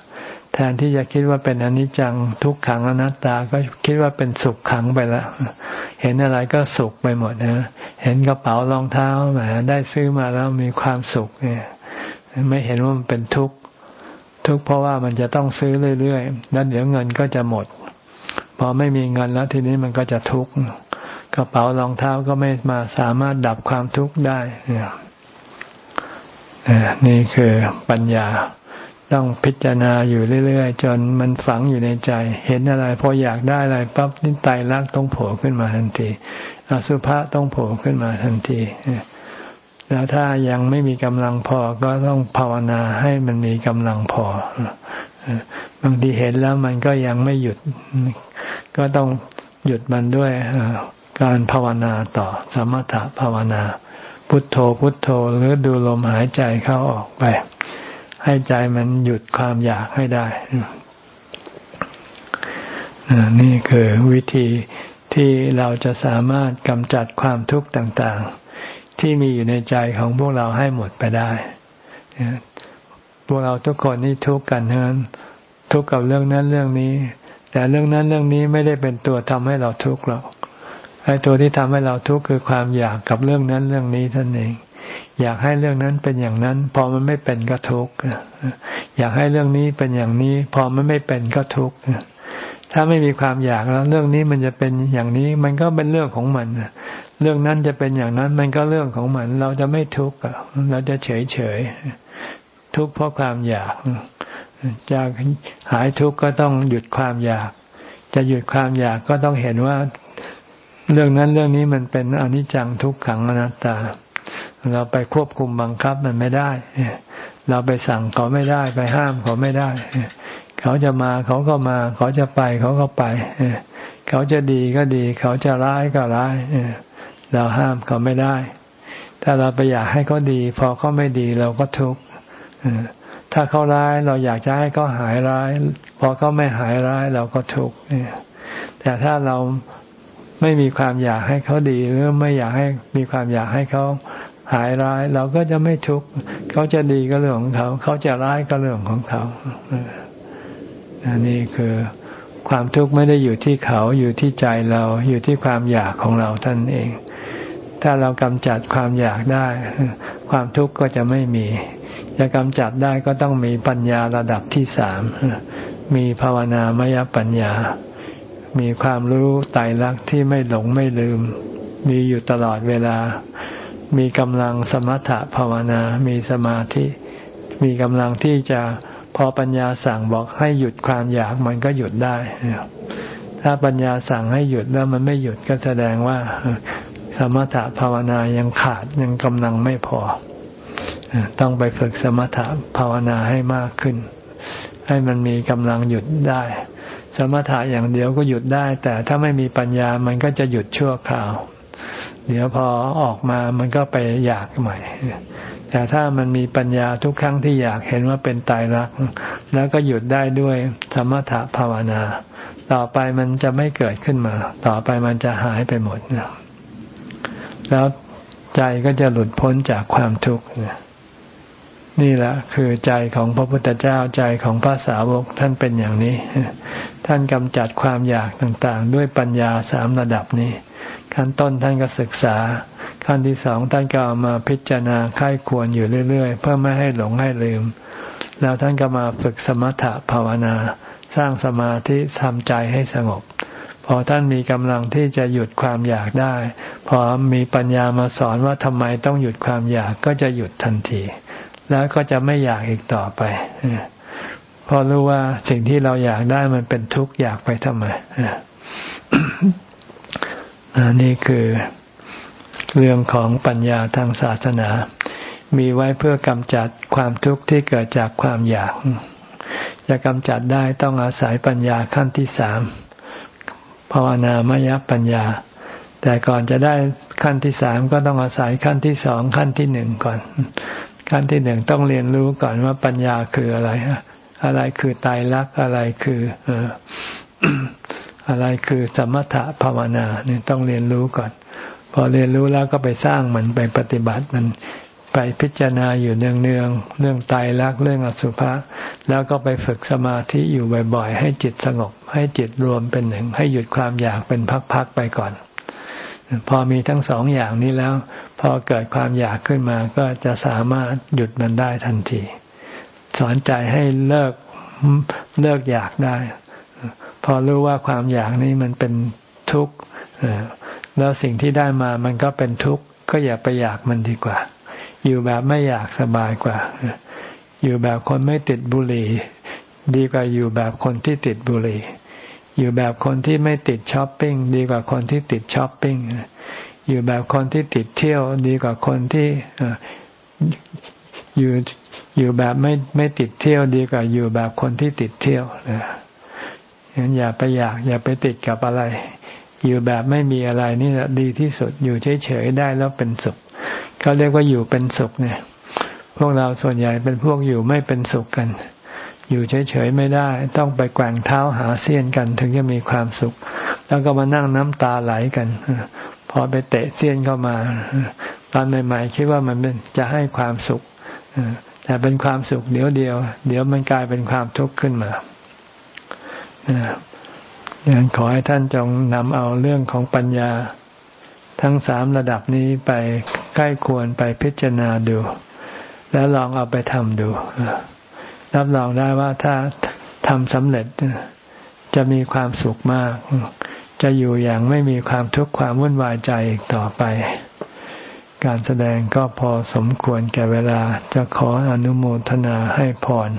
แทนที่จะคิดว่าเป็นอนิจจังทุกขังอนัตตาก็คิดว่าเป็นสุขขังไปล้วเห็นอะไรก็สุขไปหมดนะเห็นกระเป๋ารองเท้าแหมได้ซื้อมาแล้วมีความสุขเนี่ย ไม่เห็นว่ามันเป็นทุกข์ ทุกข์เพราะว่ามันจะต้องซื้อเรื่อยๆ แล้วเดี๋ยวเงินก็จะหมด พอไม่มีเงินแล้วทีนี้มันก็จะทุกข์กระเป๋ารองเท้าก็ไม่มาสามารถดับความทุกข์ได้นี่คือปัญญาต้องพิจารณาอยู่เรื่อยๆ จนมันฝังอยู่ในใจ เห็นอะไรพออยากได้อะไรปั๊บนี่ไตรักต้องโผล่ขึ้นมาทันทีอสุภะต้องโผล่ขึ้นมาทันที แล้วถ้ายังไม่มีกำลังพอก็ต้องภาวนาให้มันมีกำลังพอบางทีเห็นแล้วมันก็ยังไม่หยุด ก็ต้องหยุดมันด้วยการภาวนาต่อ สมถะภาวนา พุทโธพุทโธหรือดูลมหายใจเข้าออกไป ให้ใจมันหยุดความอยากให้ได้ นี่คือวิธีที่เราจะสามารถกำจัดความทุกข์ต่าง ๆ ที่มีอยู่ในใจของพวกเราให้หมดไปได้ พวกเราทุกคนนี่ทุกข์กันทั้งนั้นทุกข์กับเรื่องนั้นเรื่องนี้ แต่เรื่องนั้นเรื่องนี้ไม่ได้เป็นตัวทำให้เราทุกข์หรอกไอ้ตัวที่ทำให้เราทุกข์คือความอยากกับเรื่องนั้นเรื่องนี้ท่านเอง อยากให้เรื่องนั้นเป็นอย่างนั้น พอมันไม่เป็นก็ทุกข์อยากให้เรื่องนี้เป็นอย่างนี้ พอมันไม่เป็นก็ทุกข์ ถ้าไม่มีความอยากแล้ว เรื่องนี้มันจะเป็นอย่างนี้ มันก็เป็นเรื่องของมันเรื่องนั้นจะเป็นอย่างนั้น มันก็เรื่องของมัน เราจะไม่ทุกข์เราจะเฉยเฉยทุกข์เพราะความอยากจะหายทุกข์ก็ต้องหยุดความอยาก จะหยุดความอยากก็ต้องเห็นว่า เรื่องนั้นเรื่องนี้มันเป็นอนิจจังทุกขังอนัตตา เราไปควบคุมบังคับมันไม่ได้ เราไปสั่งเขาไม่ได้ ไปห้ามเขาไม่ได้ เขาจะมาเขาก็มา เขาจะไปเขาก็ไป เขาจะดีก็ดี เขาจะร้ายก็ร้ายเราห้ามเขาไม่ได้ ถ้าเราไปอยากให้เขาดี พอเขาไม่ดีเราก็ทุกข์ถ้าเขาร้ายเราอยากจะให้เขาหายร้าย พอเขาไม่หายร้ายเราก็ทุกข์แต่ถ้าเราไม่มีความอยากให้เขาดีหรือไม่อยากให้มีความอยากให้เขาหายร้าย เราก็จะไม่ทุกข์เขาจะดีก็เรื่องของเขา เขาจะร้ายก็เรื่องของเขา อันนี้คือความทุกข์ไม่ได้อยู่ที่เขาอยู่ที่ใจเราอยู่ที่ความอยากของเราท่านเอง ถ้าเรากำจัดความอยากได้ ความทุกข์ก็จะไม่มี จะกำจัดได้ก็ต้องมีปัญญาระดับที่สามมีภาวนามยปัญญา มีความรู้ไตรลักษณ์ที่ไม่หลงไม่ลืม มีอยู่ตลอดเวลา มีกำลังสมถะภาวนา มีสมาธิ มีกำลังที่จะ พอปัญญาสั่งบอกให้หยุดความอยากมันก็หยุดได้ ถ้าปัญญาสั่งให้หยุดแล้วมันไม่หยุดก็แสดงว่า สมถะภาวนายังขาดยังกำลังไม่พอ ต้องไปฝึกสมถะภาวนาให้มากขึ้น ให้มันมีกำลังหยุดได้ สมถะอย่างเดียวก็หยุดได้ แต่ถ้าไม่มีปัญญามันก็จะหยุดชั่วคราว เดี๋ยวพอออกมามันก็ไปอยากใหม่ แต่ถ้ามันมีปัญญาทุกครั้งที่อยากเห็นว่าเป็นตายรัก แล้วก็หยุดได้ด้วยสมถะภาวนา ต่อไปมันจะไม่เกิดขึ้นมา ต่อไปมันจะหายไปหมดนะแล้วใจก็จะหลุดพ้นจากความทุกข์นี่แหละคือใจของพระพุทธเจ้าใจของพระสาวกท่านเป็นอย่างนี้ ท่านกำจัดความอยากต่างๆ ด้วยปัญญาสามระดับนี้ ขั้นต้นท่านก็ศึกษา ขั้นที่สองท่านก็มาพิจารณาค่ายควรอยู่เรื่อย ๆ เพื่อไม่ให้หลงให้ลืม แล้วท่านก็มาฝึกสมถะภาวนา สร้างสมาธิทำใจให้สงบ พอท่านมีกำลังที่จะหยุดความอยากได้ พอมีปัญญามาสอนว่าทำไมต้องหยุดความอยากก็จะหยุดทันที แล้วก็จะไม่อยากอีกต่อไปพอรู้ว่าสิ่งที่เราอยากได้มันเป็นทุกข์อยากไปทำไมนี่คือ เรื่องของปัญญาทางศาสนา มีไว้เพื่อกำจัดความทุกข์ที่เกิดจากความอยาก จะกำจัดได้ต้องอาศัยปัญญาขั้นที่สามภาวนามยปัญญา แต่ก่อนจะได้ขั้นที่สามก็ต้องอาศัยขั้นที่สองขั้นที่หนึ่งก่อน ขั้นที่หนึ่งต้องเรียนรู้ก่อนว่าปัญญาคืออะไรอะไรคือตายรักอะไรคืออะไรคือสมถะภาวนาเนี่ยต้องเรียนรู้ก่อน พอเรียนรู้แล้วก็ไปสร้างมันไปปฏิบัติมันไปพิจารณาอยู่เนืองเนืองเรื่องตายรักเรื่องอสุภะแล้วก็ไปฝึกสมาธิอยู่บ่อยๆ ให้จิตสงบ ให้จิตรวมเป็นหนึ่ง ให้หยุดความอยากเป็นพักๆไปก่อน พอมีทั้งสองอย่างนี้แล้ว พอเกิดความอยากขึ้นมาก็จะสามารถหยุดมันได้ทันที สอนใจให้เลิกเลิกอยากได้ พอรู้ว่าความอยากนี้มันเป็นทุกข์ แล้วสิ่งที่ได้มามันก็เป็นทุกข์ก็อย่าไปอยากมันดีกว่า อยู่แบบไม่อยากสบายกว่า อยู่แบบคนไม่ติดบุหรี่ ดีกว่าอยู่แบบคนที่ติดบุหรี่ อยู่แบบคนที่ไม่ติดช้อปปิ้งดีกว่าคนที่ติดช้อปปิ้งอยู่แบบคนที่ติดเที่ยวดีกว่าคนที่อยู่อยู่แบบไม่ไม่ติดเที่ยวดีกว่าอยู่แบบคนที่ติดเที่ยวนะงั้นอย่าไปอยาก อย่าไปติดกับอะไร อยู่แบบไม่มีอะไรนี่แหละดีที่สุดอยู่เฉยๆได้แล้วเป็นสุขเขาเรียกว่าอยู่เป็นสุขเนี่ย พวกเราส่วนใหญ่เป็นพวกอยู่ไม่เป็นสุขกัน อยู่เฉยๆไม่ได้ ต้องไปแกว่งเท้าหาเสี้ยนกัน ถึงจะมีความสุข แล้วก็มานั่งน้ำตาไหลกันพอไปเตะเสี้ยนเข้ามา ตอนใหม่ๆคิดว่ามันจะให้ความสุขแต่เป็นความสุขเดี๋ยวเดียว เดี๋ยวมันกลายเป็นความทุกข์ขึ้นมา ดังนั้นขอให้ท่านจงนำเอาเรื่องของปัญญา ทั้งสามระดับนี้ไปใกล้ควรไปพิจารณาดู แล้วลองเอาไปทำดูรับรองได้ว่าถ้าทำสำเร็จจะมีความสุขมาก จะอยู่อย่างไม่มีความทุกข์ความวุ่นวายใจอีกต่อไป การแสดงก็พอสมควรแก่เวลาจะขออนุโมทนาให้พร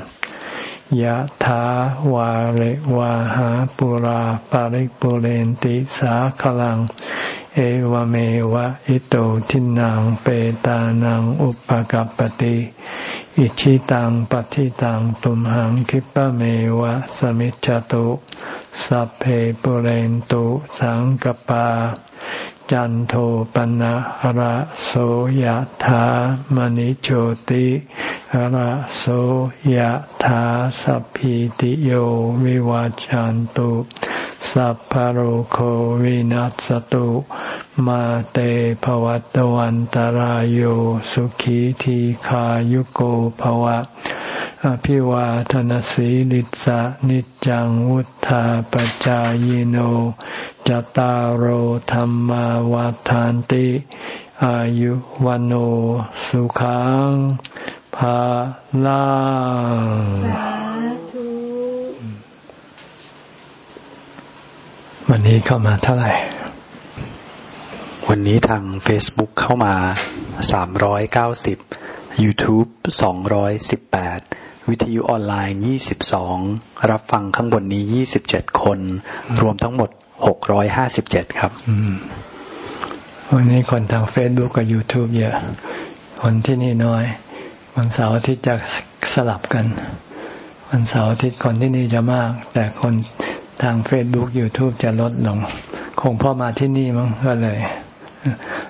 ยะถาวาริวาหาปุราปาริกปุเรนติสาขลัง เอวเมวะอิโตทินังเปตานังอุปกัปติอิชิตังปฏิตังตุมหังคิปะเมวะสมิจจตุสัพเพปุเรนตุสังกปา จันโทปนะระโสยธามณิโชติระโสยธาสัพพิติโยวิวาจันตุสัพพโรโควินัสตุมาเตภวัตวันตารโยสุขีทีขายุโกภวะ อภิวาทนสีลิสะนิจังวุธาปจายโนจตารโหธรรมวาทานติ อายุวันโอสุขังภาลังวันนี้เข้ามาเท่าไหร่ วันนี้ทาง Facebook เข้ามา 390 YouTube 218 วิทยุออนไลน์ 22 รับฟังข้างบนนี้ 27 คน รวมทั้งหมดหกร้อยห้าสิบเจ็ดครับวันนี้คนทางเฟซบุ๊กกับ YouTube เยอะ คนที่นี่น้อย วันเสาร์อาทิตย์จะสลับกัน วันเสาร์อาทิตย์คนที่นี่จะมาก แต่คนทางเฟซบุ๊กยูทูบจะลดลง คงพอมาที่นี่มั้งก็เลย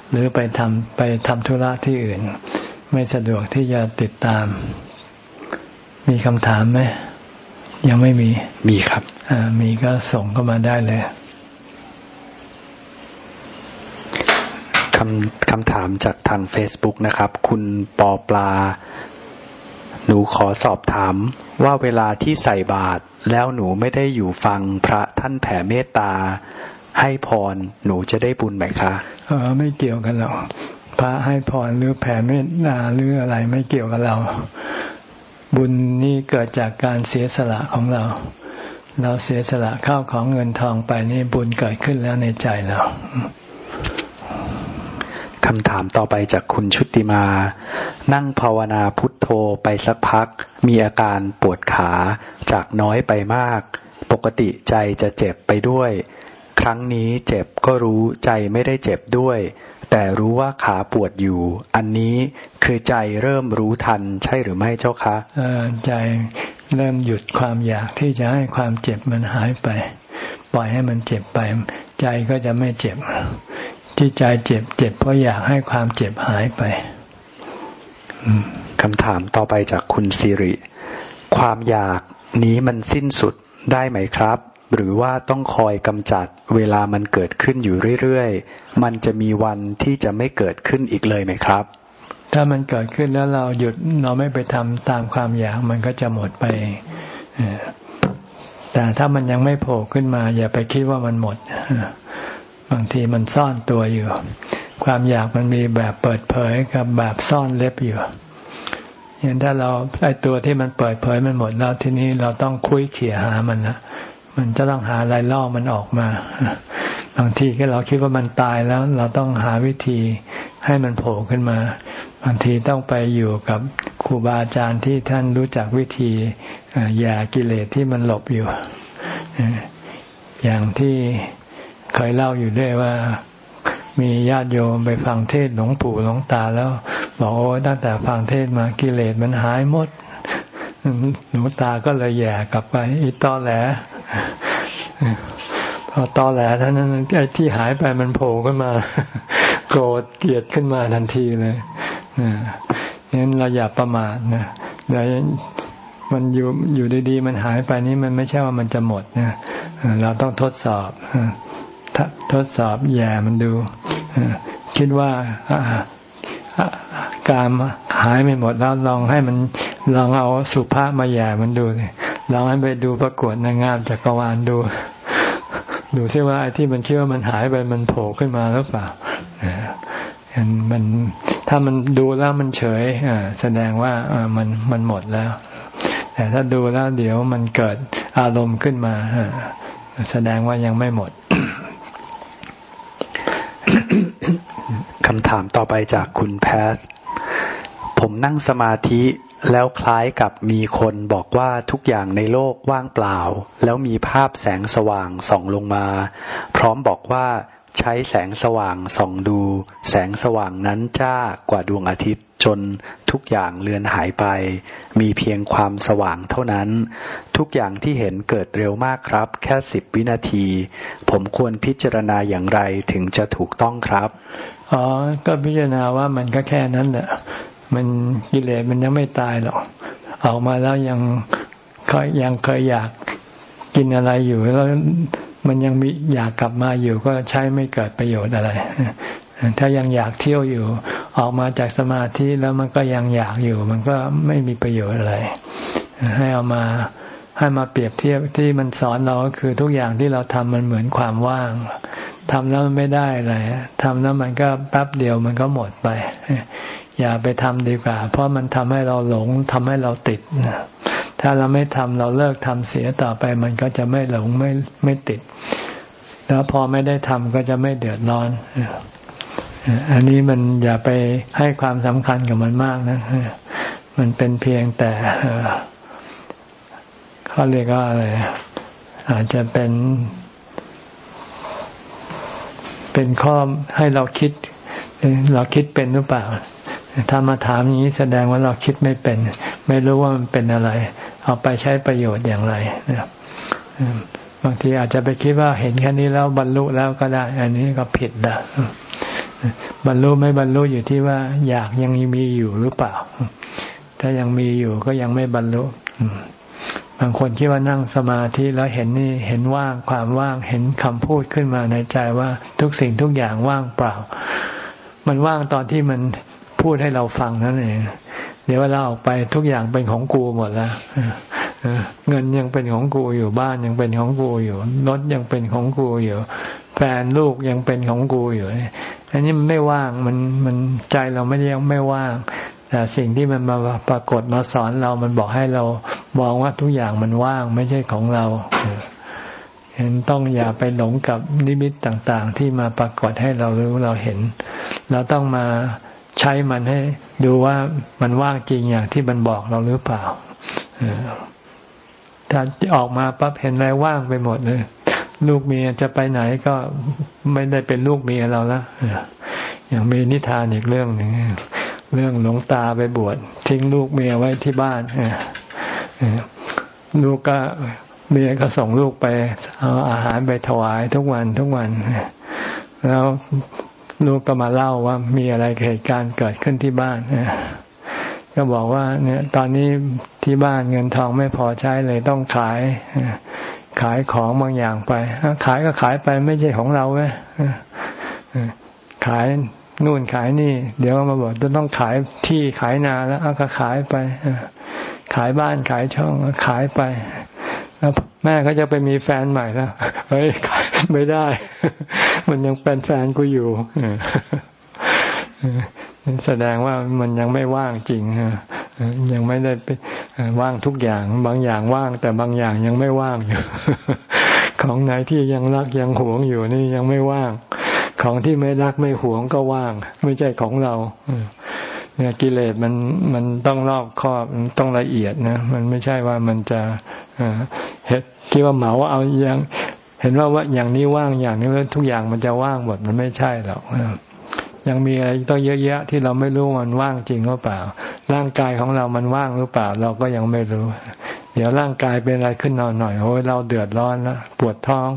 หรือไปทำไปทำธุระที่อื่น ไม่สะดวกที่จะติดตาม มีคำถามไหมยังไม่มี มีครับมีก็ส่งเข้ามาได้เลยคำคำถามจากทาง Facebook นะครับ คุณปอปลา หนูขอสอบถาม ว่าเวลาที่ใส่บาตรแล้วหนูไม่ได้อยู่ฟังพระท่านแผ่เมตตา ให้พรหนูจะได้บุญไหมคะ เออไม่เกี่ยวกันหรอกพระให้พรหรือแผ่เมตตาหรืออะไรไม่เกี่ยวกับเรา บุญนี้เกิดจากการเสียสละของเรา เราเสียสละข้าวของเงินทองไปนี่บุญเกิดขึ้นแล้วในใจเราคำถามต่อไปจากคุณชุติมา นั่งภาวนาพุทโธไปสักพัก มีอาการปวดขาจากน้อยไปมาก ปกติใจจะเจ็บไปด้วย ครั้งนี้เจ็บก็รู้ใจไม่ได้เจ็บด้วย แต่รู้ว่าขาปวดอยู่ อันนี้คือใจเริ่มรู้ทันใช่หรือไม่เจ้าคะใจเริ่มหยุดความอยากที่จะให้ความเจ็บมันหายไป ปล่อยให้มันเจ็บไป ใจก็จะไม่เจ็บ ที่ใจเจ็บเจ็บเพราะอยากให้ความเจ็บหายไปคำถามต่อไปจากคุณสิริ ความอยากนี้มันสิ้นสุดได้ไหมครับ หรือว่าต้องคอยกำจัดเวลามันเกิดขึ้นอยู่เรื่อยๆ มันจะมีวันที่จะไม่เกิดขึ้นอีกเลยไหมครับ ถ้ามันเกิดขึ้นแล้วเราหยุดเราไม่ไปทำตามความอยากมันก็จะหมดไป แต่ถ้ามันยังไม่โผล่ขึ้นมา อย่าไปคิดว่ามันหมด บางทีมันซ่อนตัวอยู่ ความอยากมันมีแบบเปิดเผยกับแบบซ่อนเล็บอยู่อย่างถ้าเราไอตัวที่มันเปิดเผยมันหมดแล้วทีนี้เราต้องคุยเขี่ยหามันละ มันจะต้องหาอะไรล่อมันออกมา บางทีก็เราคิดว่ามันตายแล้ว เราต้องหาวิธีให้มันโผล่ขึ้นมา บางทีต้องไปอยู่กับครูบาอาจารย์ที่ท่านรู้จักวิธียากิเลสที่มันหลบอยู่ อย่างที่เคยเล่าอยู่ด้วยว่ามีญาติโยมไปฟังเทศหลวงปู่หลวงตาแล้ว บอกโอ้ตั้งแต่ฟังเทศมากิเลสมันหายหมด หลวงตาก็เลยแย่กลับไป อีตอแหลพอตอแหลท่านั้นไอ้ที่หายไปมันโผล่ขึ้นมา โกรธเกลียดขึ้นมาทันทีเลยนั้นเราอย่าประมาทนะเดี๋ยวมันอยู่อยู่ดีๆ มันหายไปนี้มันไม่ใช่ว่ามันจะหมดนะเราต้องทดสอบทดสอบแย่มันดูคิดว่าการหายไม่หมดแล้วลองให้มัน ลองเอาสุภาพมาแย่มันดูลองให้ไปดูประกวดนางงามจักรวาลดู ดูซิว่าไอ้ที่มันคิดว่ามันหายไปมันโผล่ขึ้นมาหรือเปล่ามันถ้ามันดูแล้วมันเฉยแสดงว่ามันมันหมดแล้ว แต่ถ้าดูแล้วเดี๋ยวมันเกิดอารมณ์ขึ้นมาแสดงว่ายังไม่หมดคำถามต่อไปจากคุณแพทผมนั่งสมาธิ แล้วคล้ายกับมีคนบอกว่าทุกอย่างในโลกว่างเปล่า แล้วมีภาพแสงสว่างส่องลงมา พร้อมบอกว่าใช้แสงสว่างส่องดู แสงสว่างนั้นจ้ากว่าดวงอาทิตย์จนทุกอย่างเลือนหายไป มีเพียงความสว่างเท่านั้น ทุกอย่างที่เห็นเกิดเร็วมากครับ แค่สิบวินาที ผมควรพิจารณาอย่างไรถึงจะถูกต้องครับอ๋อก็พิจารณาว่ามันก็แค่นั้นแหละ มันกิเลสมันยังไม่ตายหรอกออกมาแล้วยังเคยยังเคยอยากกินอะไรอยู่แล้วมันยังมีอยากกลับมาอยู่ก็ใช้ไม่เกิดประโยชน์อะไร ถ้ายังอยากเที่ยวอยู่ ออกมาจากสมาธิแล้วมันก็ยังอยากอยู่ มันก็ไม่มีประโยชน์อะไร ให้เอามาให้มาเปรียบเทียบที่มันสอนเราก็คือทุกอย่างที่เราทำมันเหมือนความว่างทำแล้วมันไม่ได้อะไรทำแล้วมันก็แป๊บเดียวมันก็หมดไป อย่าไปทำดีกว่า เพราะมันทำให้เราหลงทำให้เราติด ถ้าเราไม่ทำเราเลิกทำเสียต่อไป มันก็จะไม่หลงไม่ไม่ติด แล้วพอไม่ได้ทำก็จะไม่เดือดร้อนอันนี้มันอย่าไปให้ความสำคัญกับมันมากนะ มันเป็นเพียงแต่เขาเรียกว่าอะไร อาจจะเป็น เป็นข้อให้เราคิด เราคิดเป็นหรือเปล่า ถ้ามาถามอย่างนี้แสดงว่าเราคิดไม่เป็น ไม่รู้ว่ามันเป็นอะไร เอาไปใช้ประโยชน์อย่างไรนะครับบางทีอาจจะไปคิดว่าเห็นแค่นี้แล้วบรรลุแล้วก็ได้ อันนี้ก็ผิดนะบรรลุไม่บรรลุอยู่ที่ว่า อยากยังมีอยู่หรือเปล่า ถ้ายังมีอยู่ก็ยังไม่บรรลุบางคนคิดว่านั่งสมาธิแล้วเห็นนี่เห็นว่างความว่างเห็นคำพูดขึ้นมาในใจว่าทุกสิ่งทุกอย่างว่างเปล่า มันว่างตอนที่มัน พูดให้เราฟังนั่นเอง เดี๋ยวเวลาออกไปทุกอย่างเป็นของกูหมดแล้วเงินยังเป็นของกูอยู่บ้านยังเป็นของกูอยู่รถยังเป็นของกูอยู่ แฟนลูกยังเป็นของกูอยู่อันนี้มันไม่ว่างมันมันใจเราไม่ยังไม่ว่างแต่สิ่งที่มันมาปรากฏมาสอนเรามันบอกให้เรามองว่าทุกอย่างมันว่างไม่ใช่ของเราเห็นต้องอย่าไปหลงกับนิมิตต่างๆ ที่มาปรากฏให้เรารู้เราเห็น เราต้องมา ใช้มันให้ ดูว่ามันว่างจริงอย่างที่มันบอกเราหรือเปล่าถ้าออกมาปั๊บเห็นอะไรว่างไปหมดเลย ลูกเมียจะไปไหนก็ไม่ได้เป็นลูกเมียเราแล้วอย่างมีนิทานอีกเรื่องหนึ่งเรื่องหลวงตาไปบวชทิ้งลูกเมียไว้ที่บ้านลูกก็เมียก็ส่งลูกไป เอาอาหารไปถวายทุกวันทุกวัน แล้ว ลูกก็มาเล่าว่ามีอะไรเหตุการณ์เกิดขึ้นที่บ้านก็บอกว่า เนี่ย ตอนนี้ที่บ้านเงินทองไม่พอใช้เลยต้องขายขายของบางอย่างไปขายก็ขายไปไม่ใช่ของเราเว้ยขายนู่นขายนี่ เดี๋ยวมาบอกจะต้องขายที่ขายนาแล้วเอาก็ขายไปขายบ้านขายช่องขายไป แล้วแม่ก็จะไปมีแฟนใหม่แล้วเฮ้ยไม่ได้ มันยังเป็นแฟนกูอยู่แสดงว่ามันยังไม่ว่างจริงยังไม่ได้ไปว่างทุกอย่าง บางอย่างว่าง แต่บางอย่างยังไม่ว่างอยู่ ของไหนที่ยังรักยังหวงอยู่นี่ยังไม่ว่าง ของที่ไม่รักไม่หวงก็ว่าง ไม่ใช่ของเราเนี่ยกิเลสมันมันต้องรอบคอบต้องละเอียดนะ มันไม่ใช่ว่ามันจะ เห็นคิดว่าเหมาเอาอย่าง เห็นว่าว่าอย่างนี้ว่างอย่างนี้แล้วทุกอย่างมันจะว่างหมดมันไม่ใช่หรอกยังมีอะไรต้องเยอะแยะที่เราไม่รู้มันว่างจริงหรือเปล่า ร่างกายของเรามันว่างหรือเปล่า เราก็ยังไม่รู้ เดี๋ยวร่างกายเป็นอะไรขึ้นนอนหน่อยโอ้ยเราเดือดร้อนแล้วปวดท้อง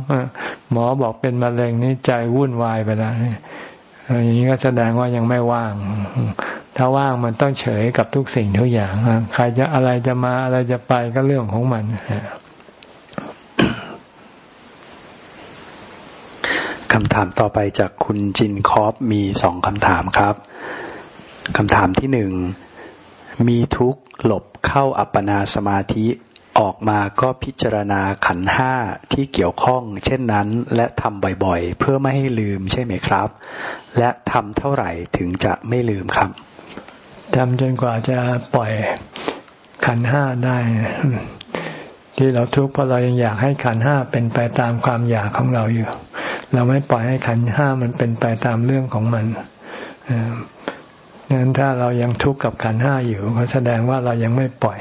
หมอบอกเป็นมะเร็งนี่ใจวุ่นวายไปแล้วอย่างนี้ก็แสดงว่ายังไม่ว่าง ถ้าว่างมันต้องเฉยกับทุกสิ่งทุกอย่างใครจะอะไรจะมาอะไรจะไปก็เรื่องของมันคำถามต่อไปจากคุณจินคอฟมีสองคำถามครับคำถามที่หนึ่งมีทุกหลบเข้าอัปปนาสมาธิออกมาก็พิจารณาขันห้าที่เกี่ยวข้อง เช่นนั้น และทำบ่อยๆ เพื่อไม่ให้ลืมใช่ไหมครับ และทำเท่าไหร่ถึงจะไม่ลืมครับ ทำจนกว่าจะปล่อยขันห้าได้ ที่เราทุกข์เพราะเรายังอยากให้ขันห้าเป็นไปตามความอยากของเราอยู่ เราไม่ปล่อยให้ขันห้ามันเป็นไปตามเรื่องของมันงั้นถ้าเรายังทุกข์กับขันห้าอยู่ก็แสดงว่าเรายังไม่ปล่อย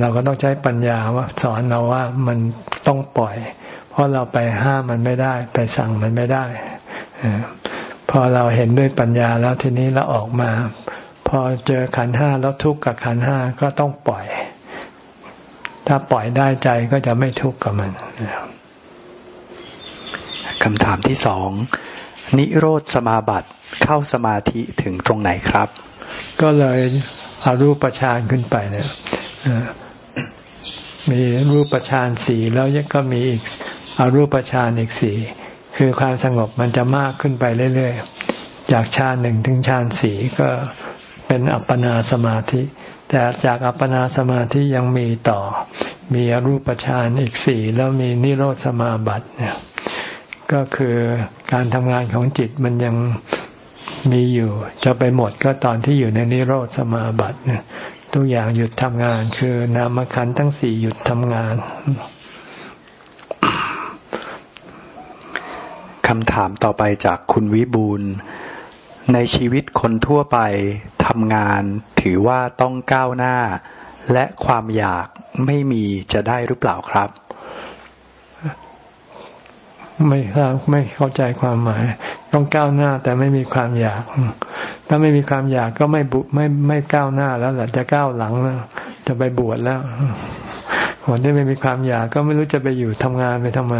เราก็ต้องใช้ปัญญาว่าสอนเราว่ามันต้องปล่อย เพราะเราไปห้ามมันไม่ได้ ไปสั่งมันไม่ได้พอเราเห็นด้วยปัญญาแล้วทีนี้เราออกมา พอเจอขันห้าแล้วทุกข์กับขันห้าก็ต้องปล่อย ถ้าปล่อยได้ใจก็จะไม่ทุกข์กับมันคำถามที่สองนิโรธสมาบัติเข้าสมาธิถึงตรงไหนครับ ก็เลยอารูปฌานขึ้นไปเนี่ยมีรูปฌานสี่แล้วก็มีอีกอารูปฌานอีกสี่คือความสงบมันจะมากขึ้นไปเรื่อยๆ จากฌานหนึ่งถึงฌานสี่ก็ เป็นอัปปนาสมาธิ แต่จากอัปปนาสมาธิยังมีต่อ มีอรูปฌานอีกสี่แล้วมีนิโรธสมาบัติเนี่ยก็คือการทำงานของจิตมันยังมีอยู่ จะไปหมดก็ตอนที่อยู่ในนิโรธสมาบัติเนี่ยทุกอย่างหยุดทำงาน คือนามขันทั้งสี่หยุดทำงานคำถามต่อไปจากคุณวิบูล ในชีวิตคนทั่วไปทำงานถือว่าต้องก้าวหน้า และความอยากไม่มีจะได้หรือเปล่าครับ ไม่ครับไม่เข้าใจความหมาย ต้องก้าวหน้าแต่ไม่มีความอยาก ถ้าไม่มีความอยากก็ไม่บุไม่ไม่ก้าวหน้าแล้วแหละจะก้าวหลังแล้วจะไปบวชแล้วคนที่ไม่มีความอยากก็ไม่รู้จะไปอยู่ทำงานไปทำไม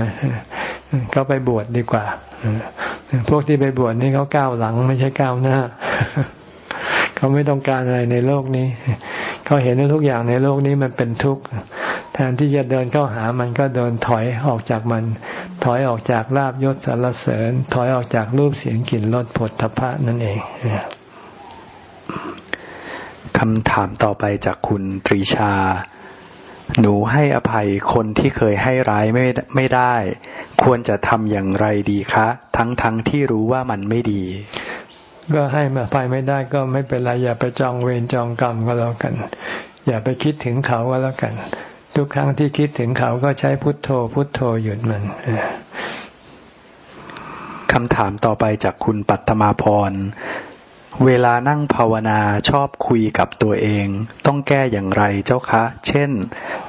ก็ไปบวชดดีกว่า พวกที่ไปบวชนี่เขาก้าวหลังไม่ใช่ก้าวหน้า เขาไม่ต้องการอะไรในโลกนี้ เขาเห็นว่าทุกอย่างในโลกนี้มันเป็นทุกข์แทนที่จะเดินเข้าหามันก็เดินถอยออกจากมัน ถอยออกจากลาบยศสารเสริญ ถอยออกจากรูปเสียงกลิ่นรสผลทพะนั่นเองคำถามต่อไปจากคุณตรีชา หนูให้อภัยคนที่เคยให้ร้ายไม่ไม่ได้ ควรจะทำอย่างไรดีคะ ทั้งทั้งที่รู้ว่ามันไม่ดี ก็ให้มาไฟไม่ได้ก็ไม่เป็นไรอย่าไปจองเวรจองกรรมก็แล้วกัน อย่าไปคิดถึงเขาก็แล้วกัน ทุกครั้งที่คิดถึงเขาก็ใช้พุทโธ พุทโธหยุดมันคำถามต่อไปจากคุณปัตมาพร เวลานั่งภาวนาชอบคุยกับตัวเอง ต้องแก้อย่างไรเจ้าคะ เช่น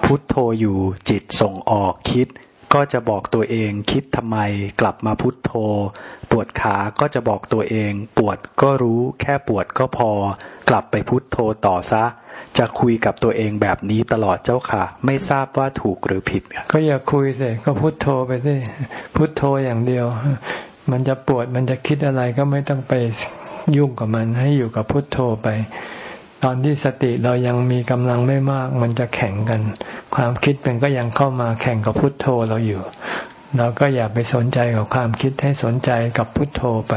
พุทโธอยู่จิตส่งออกคิด ก็จะบอกตัวเองคิดทำไมกลับมาพุทโธ ปวดขาก็จะบอกตัวเอง ปวดก็รู้แค่ปวดก็พอ กลับไปพุทโธต่อซะ จะคุยกับตัวเองแบบนี้ตลอดเจ้าค่ะ ไม่ทราบว่าถูกหรือผิด ก็อย่าคุยสิก็พุทโธไปสิพุทโธอย่างเดียว มันจะปวดมันจะคิดอะไรก็ไม่ต้องไปยุ่งกับมัน ให้อยู่กับพุทโธไป ตอนที่สติเรายังมีกำลังไม่มาก มันจะแข่งกัน ความคิดมันก็ยังเข้ามาแข่งกับพุทโธเราอยู่ เราก็อย่าไปสนใจกับความคิดให้สนใจกับพุทโธไป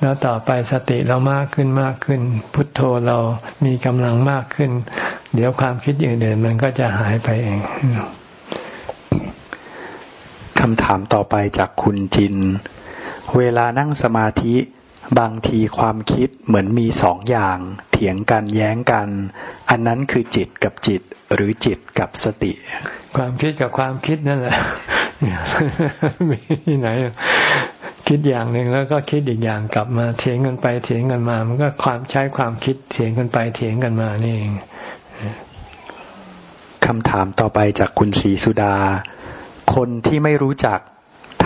แล้วต่อไปสติเรามากขึ้นมากขึ้น พุทโธเรามีกำลังมากขึ้น เดี๋ยวความคิดอื่นๆมันก็จะหายไปเองคำถามต่อไปจากคุณจิน เวลานั่งสมาธิบางทีความคิดเหมือนมีสองอย่าง เถียงกันแย้งกัน อันนั้นคือจิตกับจิตหรือจิตกับสติ ความคิดกับความคิดนั่นแหละมีที่ไหน คิดอย่างหนึ่งแล้วก็คิดอีกอย่างกลับมาเถียงกันไปเถียงกันมา มันก็ความใช้ความคิดเถียงกันไปเถียงกันมานี่เองคำถามต่อไปจากคุณศรีสุดา คนที่ไม่รู้จัก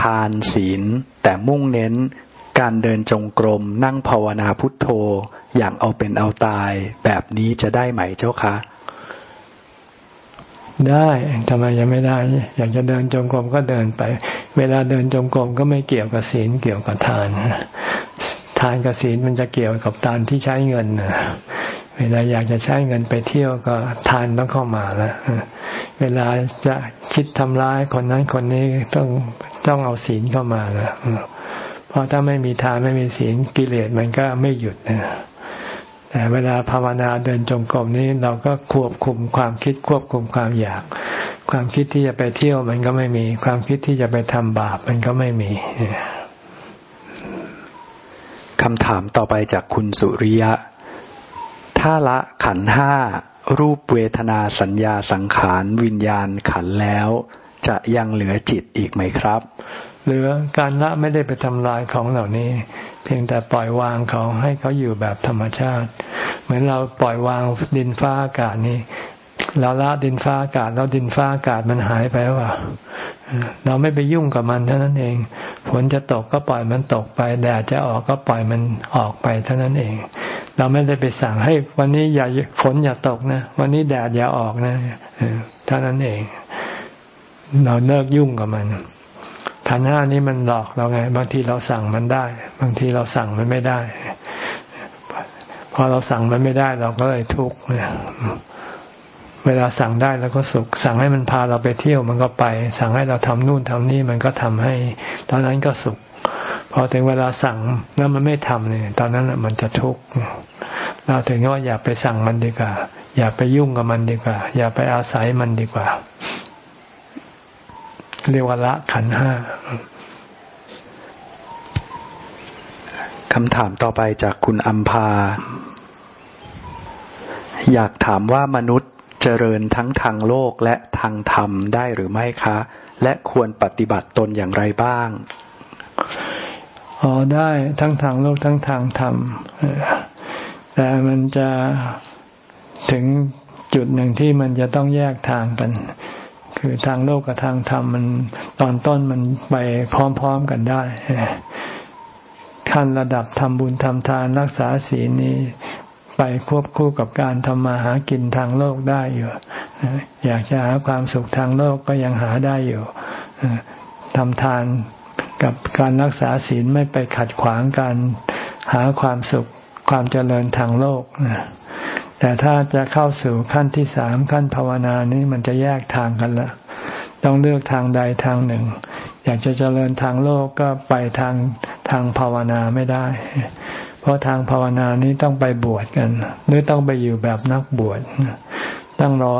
ทานศีล แต่มุ่งเน้นการเดินจงกรม นั่งภาวนาพุทโธ อย่างเอาเป็นเอาตาย แบบนี้จะได้ไหมเจ้าคะ ได้ทำไมยังไม่ได้ อยากจะเดินจงกรมก็เดินไป เวลาเดินจงกรมก็ไม่เกี่ยวกับศีลเกี่ยวกับทาน ทานกับศีลมันจะเกี่ยวกับทานที่ใช้เงินเวลาอยากจะใช้เงินไปเที่ยวก็ทานต้องเข้ามาแล้ว เวลาจะคิดทำร้ายคนนั้นคนนี้ต้องต้องเอาศีลเข้ามาแล้วเพราะถ้าไม่มีทานไม่มีศีลกิเลสมันก็ไม่หยุดนะแต่เวลาภาวนาเดินจงกรมนี้เราก็ควบคุมความคิดควบคุมความอยาก ความคิดที่จะไปเที่ยวมันก็ไม่มี ความคิดที่จะไปทำบาปมันก็ไม่มีคำถามต่อไปจากคุณสุริยะ ถ้าละขันห้า รูปเวทนาสัญญาสังขารวิญญาณขันแล้ว จะยังเหลือจิตอีกไหมครับ เหรือการละไม่ได้ไปทำลายของเหล่านี้ เพียงแต่ปล่อยวางเขาให้เขาอยู่แบบธรรมชาติ เหมือนเราปล่อยวางดินฟ้าอากาศนี้เราละดินฟ้าอากาศแล้วดินฟ้าอากาศมันหายไปว่าเราไม่ไปยุ่งกับมันเท่านั้นเองฝนจะตกก็ปล่อยมันตกไปแดดจะออกก็ปล่อยมันออกไปเท่านั้นเอง เราไม่ได้ไปสั่งให้วันนี้อย่าฝนอย่าตกนะ วันนี้แดดอย่าออกนะเท่านั้นเอง เราเลิกยุ่งกับมันขันห้านี้มันหลอกเราไง บางทีเราสั่งมันได้ บางทีเราสั่งมันไม่ได้ พอเราสั่งมันไม่ได้ เราก็เลยทุกข์เวลาสั่งได้แล้วก็สุข สั่งให้มันพาเราไปเที่ยวมันก็ไป สั่งให้เราทำนู่นทำนี่มันก็ทำให้ ตอนนั้นก็สุข พอถึงเวลาสั่งแล้วมันไม่ทำเนี่ย ตอนนั้นมันจะทุกข์เราถึงว่าอย่าไปสั่งมันดีกว่า อย่าไปยุ่งกับมันดีกว่า อย่าไปอาศัยมันดีกว่า เรียกว่าละขันห้าคำถามต่อไปจากคุณอัมพา อยากถามว่ามนุษย์เจริญทั้งทางโลกและทางธรรมได้หรือไม่คะ และควรปฏิบัติตนอย่างไรบ้าง อ๋อได้ทั้งทางโลกทั้งทางธรรมแต่มันจะถึงจุดหนึ่งที่มันจะต้องแยกทางกัน คือทางโลกกับทางธรรมมันตอนต้นมันไปพร้อมๆกันได้ขั้นระดับทำบุญทำทานรักษาศีลนี้ไปควบคู่กับการทำมาหากินทางโลกได้อยู่อยากจะหาความสุขทางโลกก็ยังหาได้อยู่ทำทาน กับการรักษาศีลไม่ไปขัดขวางการหาความสุขความเจริญทางโลกนะแต่ถ้าจะเข้าสู่ขั้นที่สามขั้นภาวนานี้มันจะแยกทางกันละต้องเลือกทางใดทางหนึ่ง อยากจะเจริญทางโลกก็ไปทางทางภาวนาไม่ได้ เพราะทางภาวนานี้ต้องไปบวชกัน หรือต้องไปอยู่แบบนักบวชต้องรอ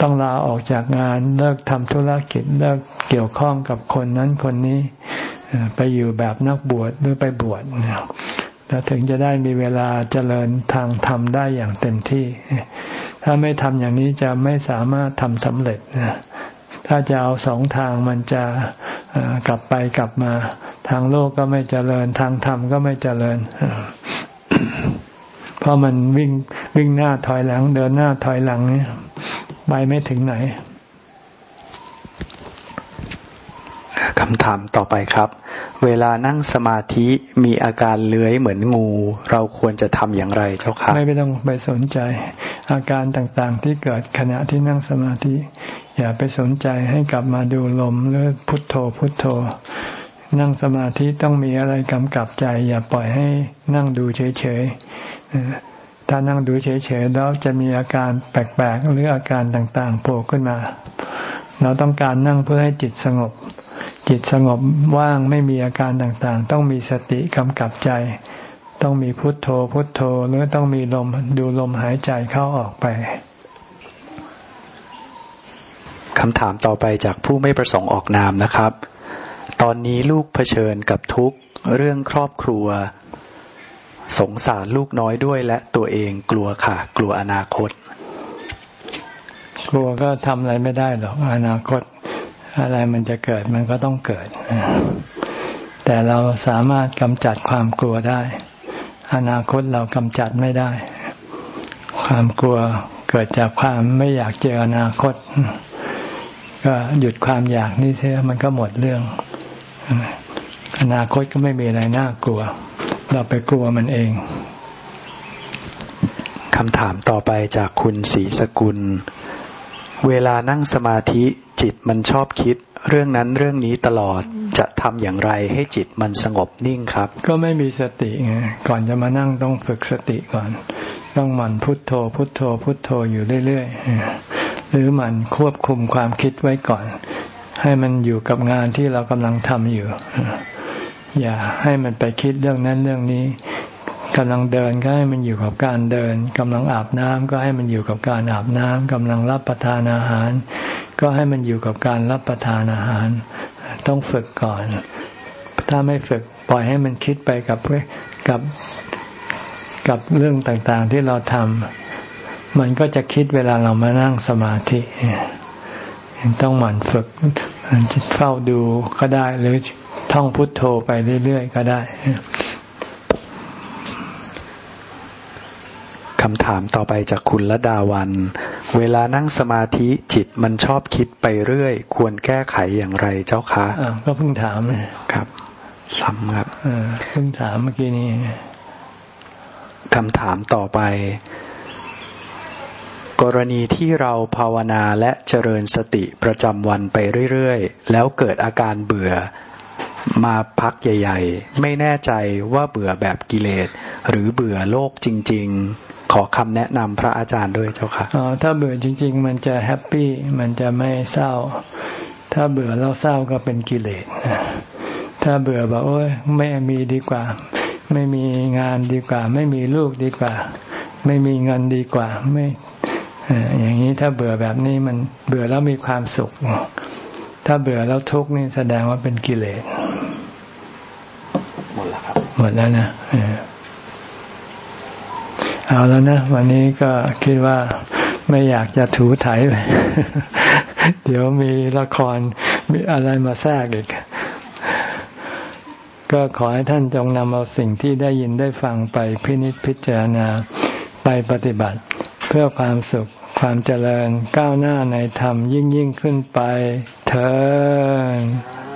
ต้องลาออกจากงานเลิกทำธุรกิจเลิกเกี่ยวข้องกับคนนั้นคนนี้ ไปอยู่แบบนักบวชหรือไปบวชแล้วถึงจะได้มีเวลาเจริญทางธรรมได้อย่างเต็มที่ ถ้าไม่ทำอย่างนี้จะไม่สามารถทำสำเร็จถ้าจะเอาสองทางมันจะกลับไปกลับมาทางโลกก็ไม่เจริญทางธรรมก็ไม่เจริญ เพราะมันวิ่งวิ่งหน้าถอยหลัง เดินหน้าถอยหลังนี่ไปไม่ถึงไหน คำถามต่อไปครับ เวลานั่งสมาธิมีอาการเลื้อยเหมือนงู เราควรจะทำอย่างไรเจ้าค่ะไม่ต้องไปสนใจ อาการต่างๆที่เกิดขณะที่นั่งสมาธิ อย่าไปสนใจให้กลับมาดูลมหรือพุทโธพุทโธ นั่งสมาธิต้องมีอะไรกำกับใจ อย่าปล่อยให้นั่งดูเฉยๆถ้านั่งดูเฉยๆแล้วจะมีอาการแปลกๆหรืออาการต่างๆโผล่ขึ้นมา เราต้องการนั่งเพื่อให้จิตสงบ จิตสงบว่างไม่มีอาการต่างๆ ต้องมีสติกำกับใจ ต้องมีพุทโธพุทโธหรือต้องมีลมดูลมหายใจเข้าออกไปคำถามต่อไปจากผู้ไม่ประสงค์ออกนามนะครับ ตอนนี้ลูกเผชิญกับทุกเรื่องครอบครัว สงสารลูกน้อยด้วยและตัวเองกลัวค่ะ กลัวอนาคต กลัวก็ทำอะไรไม่ได้หรอกอนาคต อะไรมันจะเกิดมันก็ต้องเกิด แต่เราสามารถกำจัดความกลัวได้ อนาคตเรากำจัดไม่ได้ ความกลัวเกิดจากความไม่อยากเจออนาคต ก็หยุดความอยากนี่เสียมันก็หมดเรื่อง อนาคตก็ไม่มีอะไรน่ากลัว เราไปกลัวมันเองคำถามต่อไปจากคุณศรีสกุล เวลานั่งสมาธิจิตมันชอบคิด เรื่องนั้นเรื่องนี้ตลอดจะทำอย่างไรให้จิตมันสงบนิ่งครับ ก็ไม่มีสติไงก่อนจะมานั่งต้องฝึกสติก่อน ต้องหมั่นพุทโธ พุทโธ พุทโธอยู่เรื่อยๆหรือหมั่นควบคุมความคิดไว้ก่อน ให้มันอยู่กับงานที่เรากำลังทำอยู่ อย่าให้มันไปคิดเรื่องนั้นเรื่องนี้ กำลังเดินก็ให้มันอยู่กับการเดินกำลังอาบน้ำก็ให้มันอยู่กับการอาบน้ำกำลังรับประทานอาหาร ก็ให้มันอยู่กับการรับประทานอาหาร ต้องฝึกก่อน ถ้าไม่ฝึกปล่อยให้มันคิดไปกับกับกับเรื่องต่างๆที่เราทำมันก็จะคิดเวลาเรามานั่งสมาธิต้องหมั่นฝึกเฝ้าดูก็ได้ หรือท่องพุทโธไปเรื่อยๆก็ได้ คำถามต่อไปจากคุณละดาวัน เวลานั่งสมาธิจิตมันชอบคิดไปเรื่อย ควรแก้ไขอย่างไรเจ้าคะะก็เพิ่งถามครับซ้ำครับเพิ่งถามเมื่อกี้นี้คำถามต่อไป กรณีที่เราภาวนาและเจริญสติประจำวันไปเรื่อย ๆ แล้วเกิดอาการเบื่อ มาพักใหญ่ ๆ ไม่แน่ใจว่าเบื่อแบบกิเลส หรือเบื่อโลกจริง ๆ ขอคำแนะนำพระอาจารย์ด้วยเจ้าค่ะอ๋อถ้าเบื่อจริง ๆ มันจะแฮปปี้มันจะไม่เศร้า ถ้าเบื่อแล้วเศร้าก็เป็นกิเลสถ้าเบื่อแบบโอ้ยไม่มีดีกว่า ไม่มีงานดีกว่า ไม่มีลูกดีกว่า ไม่มีเงินดีกว่า ไม่อย่างนี้ถ้าเบื่อแบบนี้มันเบื่อแล้วมีความสุข ถ้าเบื่อแล้วทุกข์นี่แสดงว่าเป็นกิเลส หมดแล้วครับ หมดแล้วนะเอาแล้วนะ วันนี้ก็คิดว่าไม่อยากจะถูถ่ายเดี๋ยวมีละครมีอะไรมาแทรกอีก ก็ขอให้ท่านจงนำเอาสิ่งที่ได้ยินได้ฟังไปพินิจพิจารณาไปปฏิบัติ เพื่อความสุข ความเจริญก้าวหน้าในธรรมยิ่งยิ่งขึ้นไปเถิด